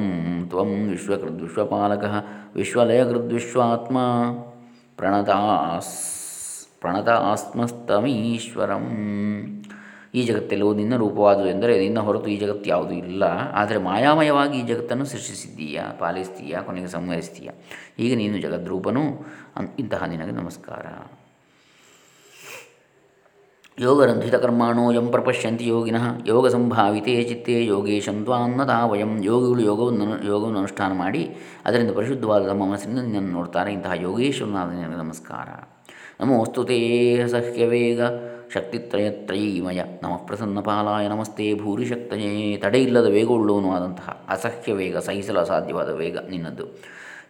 ತ್ವಂ ವಿಶ್ವಕೃದ್ ವಿಶ್ವಪಾಲಕ ವಿಶ್ವಲಯಕೃದ್ವಿಶ್ವಾತ್ಮ ಪ್ರಣತಾಸ್ ಪ್ರಣತ ಆತ್ಮಸ್ತಮೀಶ್ವರಂ ಈ ಜಗತ್ತೆಲ್ಲವೂ ನಿನ್ನ ರೂಪವಾದು ಎಂದರೆ ನಿನ್ನ ಹೊರತು ಈ ಜಗತ್ತು ಯಾವುದೂ ಇಲ್ಲ. ಆದರೆ ಮಾಯಾಮಯವಾಗಿ ಈ ಜಗತ್ತನ್ನು ಸೃಷ್ಟಿಸಿದ್ದೀಯಾ? ಪಾಲಿಸ್ತೀಯಾ? ಕೊನೆಗೆ ಸಂವಹಿಸ್ತೀಯಾ ಈಗ ನೀನು ಜಗದ್ರೂಪನು. ಇಂತಹ ನಿನಗೆ ನಮಸ್ಕಾರ. ಯೋಗರಂಧಿತಕರ್ಮಾಣೋ ಯಂ ಪ್ರಪಶ್ಯಂತಿ ಯೋಗಿನಃ ಯೋಗ ಸಂಭಾವಿತೇ ಚಿತ್ತೇ ಯೋಗೇಶಂ ತ್ವಾನ್ನತಾ ವಯಂ ಯೋಗಿಗಳು ಯೋಗವನ್ನು ಯೋಗವನ್ನು ಅನುಷ್ಠಾನ ಮಾಡಿ ಅದರಿಂದ ಪರಿಶುದ್ಧವಾದ ತಮ್ಮ ಮನಸ್ಸಿನಿಂದ ನಿನ್ನನ್ನು ನೋಡ್ತಾರೆ ಇಂತಹ ಯೋಗೇಶ್ವರನಾದ ನಮಸ್ಕಾರ. ನಮೋಸ್ತುತೇ ಸಹ್ಯವೇಗ ಶಕ್ತಿತ್ರಯತ್ರಯೀಮಯ। ನಮಃ ಪ್ರಸನ್ನಪಾಲಾಯ ನಮಸ್ತೆ ಭೂರಿಶಕ್ತಯೇ ತಡೆಯಿಲ್ಲದ ವೇಗವುಳ್ಳವನು ಆದಂತಹ ಅಸಹ್ಯ ವೇಗ ಸಹಿಸಲು ಅಸಾಧ್ಯವಾದ ವೇಗ ನಿನ್ನದು.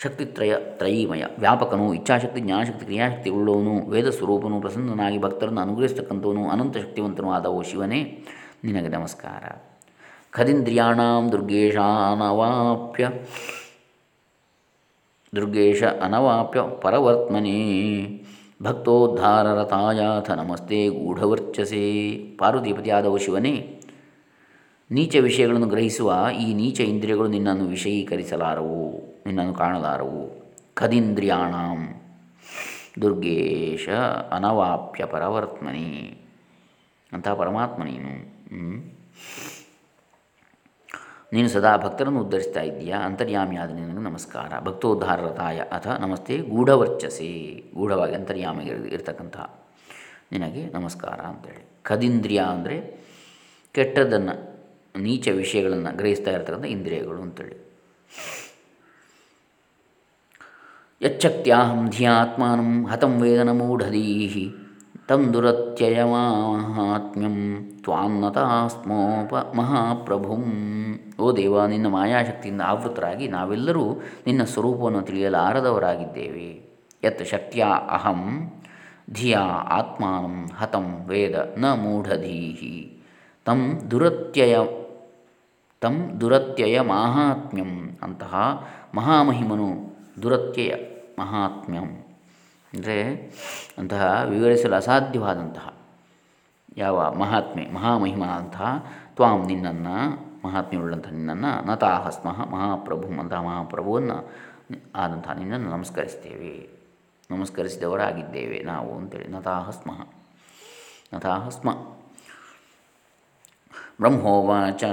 ಶಕ್ತಿತ್ರಯ ತ್ರಯೀಮಯ. ವ್ಯಾಪಕನು, ಇಚ್ಛಾಶಕ್ತಿ, ಜ್ಞಾನಶಕ್ತಿ, ಕ್ರಿಯಾಶಕ್ತಿ ಉಳ್ಳವನು ವೇದ ಸ್ವರೂಪನು ಪ್ರಸನ್ನನಾಗಿ ಭಕ್ತರನ್ನು ಅನುಗ್ರಹಿಸ್ತಕ್ಕಂಥವನು ಅನಂತ ಶಕ್ತಿವಂತನು ಆದ ಓ ಶಿವನೇ. ನಿನಗೆ ನಮಸ್ಕಾರ. ಖದಿಂದ್ರಿಯಾಣಾಂ ದುರ್ಗೇಶಾನವಾಪ್ಯ ದುರ್ಗೇಶ ಅನವಾಪ್ಯ ಪರವರ್ತ್ಮನೇ. ಭಕ್ತೋದ್ಧಾರರತಾಯಾಥ ನಮಸ್ತೆ ಗೂಢವರ್ಚಸೇ. ಪಾರ್ವತಿಪತಿಯಾದವ ಶಿವನೇ. ನೀಚ ವಿಷಯಗಳನ್ನು ಗ್ರಹಿಸುವ ಈ ನೀಚ ಇಂದ್ರಿಯಗಳು ನಿನ್ನನ್ನು ವಿಷಯೀಕರಿಸಲಾರವು. ನಿನ್ನನ್ನು ಕಾಣಲಾರವು. ಖದಿಂದ್ರಿಯಾಣಾಂ ದುರ್ಗೇಶ ಅನವಾಪ್ಯ ಪರವರ್ತ್ಮನಿ. ಅಂತಹ ಪರಮಾತ್ಮ ನೀನು. ನೀನು ಸದಾ ಭಕ್ತರನ್ನು ಉದ್ಧರಿಸ್ತಾ ಇದ್ದೀಯಾ? ಅಂತರ್ಯಾಮಿಯಾದ ನಿನಗೆ ನಮಸ್ಕಾರ. ಭಕ್ತೋದ್ಧಾರತಾಯ ಅಥ ನಮಸ್ತೆ ಗೂಢವರ್ಚಸೆ. ಗೂಢವಾಗಿ ಅಂತರ್ಯಾಮಿಗೆ ಇರ್ತಕ್ಕಂಥ ನಿನಗೆ ನಮಸ್ಕಾರ ಅಂತೇಳಿ. ಖದೀಂದ್ರಿಯ ಅಂದರೆ ಕೆಟ್ಟದನ್ನು, ನೀಚ ವಿಷಯಗಳನ್ನು ಗ್ರಹಿಸ್ತಾ ಇರ್ತಕ್ಕಂಥ ಇಂದ್ರಿಯಗಳು ಅಂತೇಳಿ. ಯಚ್ಚಕ್ತ್ಯಾಹಂ ಧಿಯಾತ್ಮಾನಂ ಹತಂ ವೇದನ ತಂ ದುರತ್ಯಯಮಾಹಾತ್ಮ್ಯಂ ತ್ವಾನ್ನತಾಸ್ಮೋಪ ಮಹಾಪ್ರಭುಂ ಓ ದೇವ, ನಿನ್ನ ಮಾಯಾಶಕ್ತಿಯಿಂದ ಆವೃತರಾಗಿ ನಾವೆಲ್ಲರೂ ನಿನ್ನ ಸ್ವರೂಪವನ್ನು ತಿಳಿಯಲಾರದವರಾಗಿದ್ದೇವೆ. ಯತ್ ಶಕ್ತಿಯ ಅಹಂ, ಧಿಯಾ ಆತ್ಮಾನಂ ಹತಂ ವೇದ ನ ಮೂಢಧೀಹಿ ತಂ ದುರತ್ಯಯ ತಂ ದುರತ್ಯಯ ಮಾಹಾತ್ಮ್ಯಂ ಅಂತಹ ಮಹಾಮಹಿಮನು ದುರತ್ಯಯ ಮಹಾತ್ಮ್ಯಂ. ಅಂದರೆ ಅಂತಹ ವಿವರಿಸಲು ಅಸಾಧ್ಯವಾದಂತಹ ಯಾವ ಮಹಾತ್ಮೆ ಮಹಾಮಹಿಮನಾದಂತಹ ತ್ವಾಂ ನಿನ್ನನ್ನು ಮಹಾತ್ಮೆಯುಳ್ಳಂಥ ನಿನ್ನನ್ನು, ನತಾಹಸ್ಮಃ ಮಹಾಪ್ರಭು, ಅಂತಹ ಮಹಾಪ್ರಭುವನ್ನು ಆದಂತಹ ನಿನ್ನನ್ನು ನಮಸ್ಕರಿಸ್ತೇವೆ. ನಮಸ್ಕರಿಸಿದವರಾಗಿದ್ದೇವೆ ನಾವು ಅಂತೇಳಿ ನತಾಹಸ್ಮಃ. ನತಾಹಸ್ಮ. ಬ್ರಹ್ಮೋವಾಚ.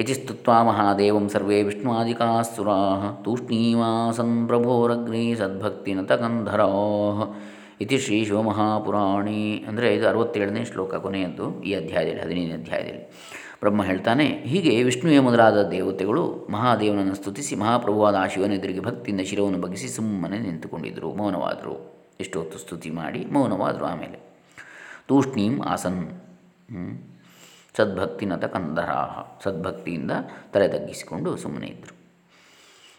ಇತಿ ಸ್ತುತ್ವಾ ಮಹಾದೇವಂ ಸರ್ವೇ ವಿಷ್ಣುವಾದಿಕಾಸುರಾ ತೂಷ್ಣೀವಾಸನ್ ಪ್ರಭೋರಗ್ನಿ ಸದ್ಭಕ್ತಿನತಗಂಧರಾ ಇತಿ ಶ್ರೀ ಶಿವಮಹಾಪುರಾಣಿ ಅಂದರೆ ಇದು ಅರವತ್ತೇಳನೇ ಶ್ಲೋಕ, ಕೊನೆಯದ್ದು ಈ ಅಧ್ಯಾಯದಲ್ಲಿ, ಹದಿನೈದನೇ ಅಧ್ಯಾಯದಲ್ಲಿ. ಬ್ರಹ್ಮ ಹೇಳ್ತಾನೆ, ಹೀಗೆ ವಿಷ್ಣುವೇ ಮೊದಲಾದ ದೇವತೆಗಳು ಮಹಾದೇವನನ್ನು ಸ್ತುತಿಸಿ ಮಹಾಪ್ರಭುವಾದ ಆ ಶಿವನೆದುರಿಗೆ ಭಕ್ತಿಯಿಂದ ಶಿರವನ್ನು ಬಗ್ಗಿಸಿ ಸುಮ್ಮನೆ ನಿಂತುಕೊಂಡಿದ್ದರು, ಮೌನವಾದರು. ಎಷ್ಟೊತ್ತು ಸ್ತುತಿ ಮಾಡಿ ಮೌನವಾದರು ಆಮೇಲೆ. ತೂಷ್ಣೀಂ ಆಸನ್ ಸದ್ಭಕ್ತಿನತ ಕಂದರಾಹ. ಸದ್ಭಕ್ತಿಯಿಂದ ತಲೆ ತಗ್ಗಿಸಿಕೊಂಡು ಸುಮ್ಮನೆ ಇದ್ದರು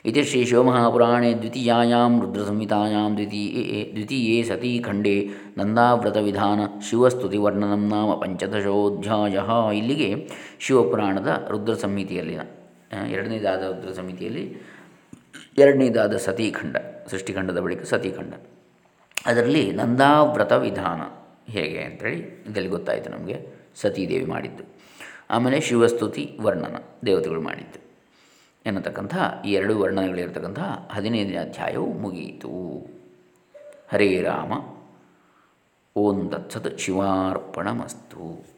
ಇತಿ ಶ್ರೀ ಶಿವಮಹಾಪುರಾಣೆ ದ್ವಿತೀಯಾಂ ರುದ್ರಸಂಹಿತಾಯಾಂ, ದ್ವಿತೀಯೇ ದ್ವಿತೀಯೇ ಸತೀ ಖಂಡೇ ಶಿವಸ್ತುತಿ ವರ್ಣನಂ ನಾಮ ಪಂಚದಶೋಧ್ಯಾಯ. ಇಲ್ಲಿಗೆ ಶಿವಪುರಾಣದ ರುದ್ರ ಸಂಹಿತೆಯಲ್ಲಿನ ಎರಡನೇದಾದ ರುದ್ರ ಸಂಹಿತೆಯಲ್ಲಿ ಎರಡನೇದಾದ ಸತೀಖಂಡ, ಸೃಷ್ಟಿಖಂಡದ ಬಳಿಕ ಸತೀಖಂಡ. ಅದರಲ್ಲಿ ನಂದಾವ್ರತ ವಿಧಾನ ಹೇಗೆ ಅಂತೇಳಿ ಇದರಲ್ಲಿ ಗೊತ್ತಾಯಿತು ನಮಗೆ. ಸತೀದೇವಿ ಮಾಡಿದ್ದು. ಆಮೇಲೆ ಶಿವಸ್ತುತಿ ವರ್ಣನ ದೇವತೆಗಳು ಮಾಡಿದ್ದು. ಎನ್ನತಕ್ಕಂಥ ಈ ಎರಡು ವರ್ಣನೆಗಳಿರ್ತಕ್ಕಂಥ ಹದಿನೈದನೇ ಅಧ್ಯಾಯವು ಮುಗಿಯಿತು. ಹರೇ ರಾಮ. ಓಂ ತತ್ಸತ್ ಶಿವಾರ್ಪಣಮಸ್ತು.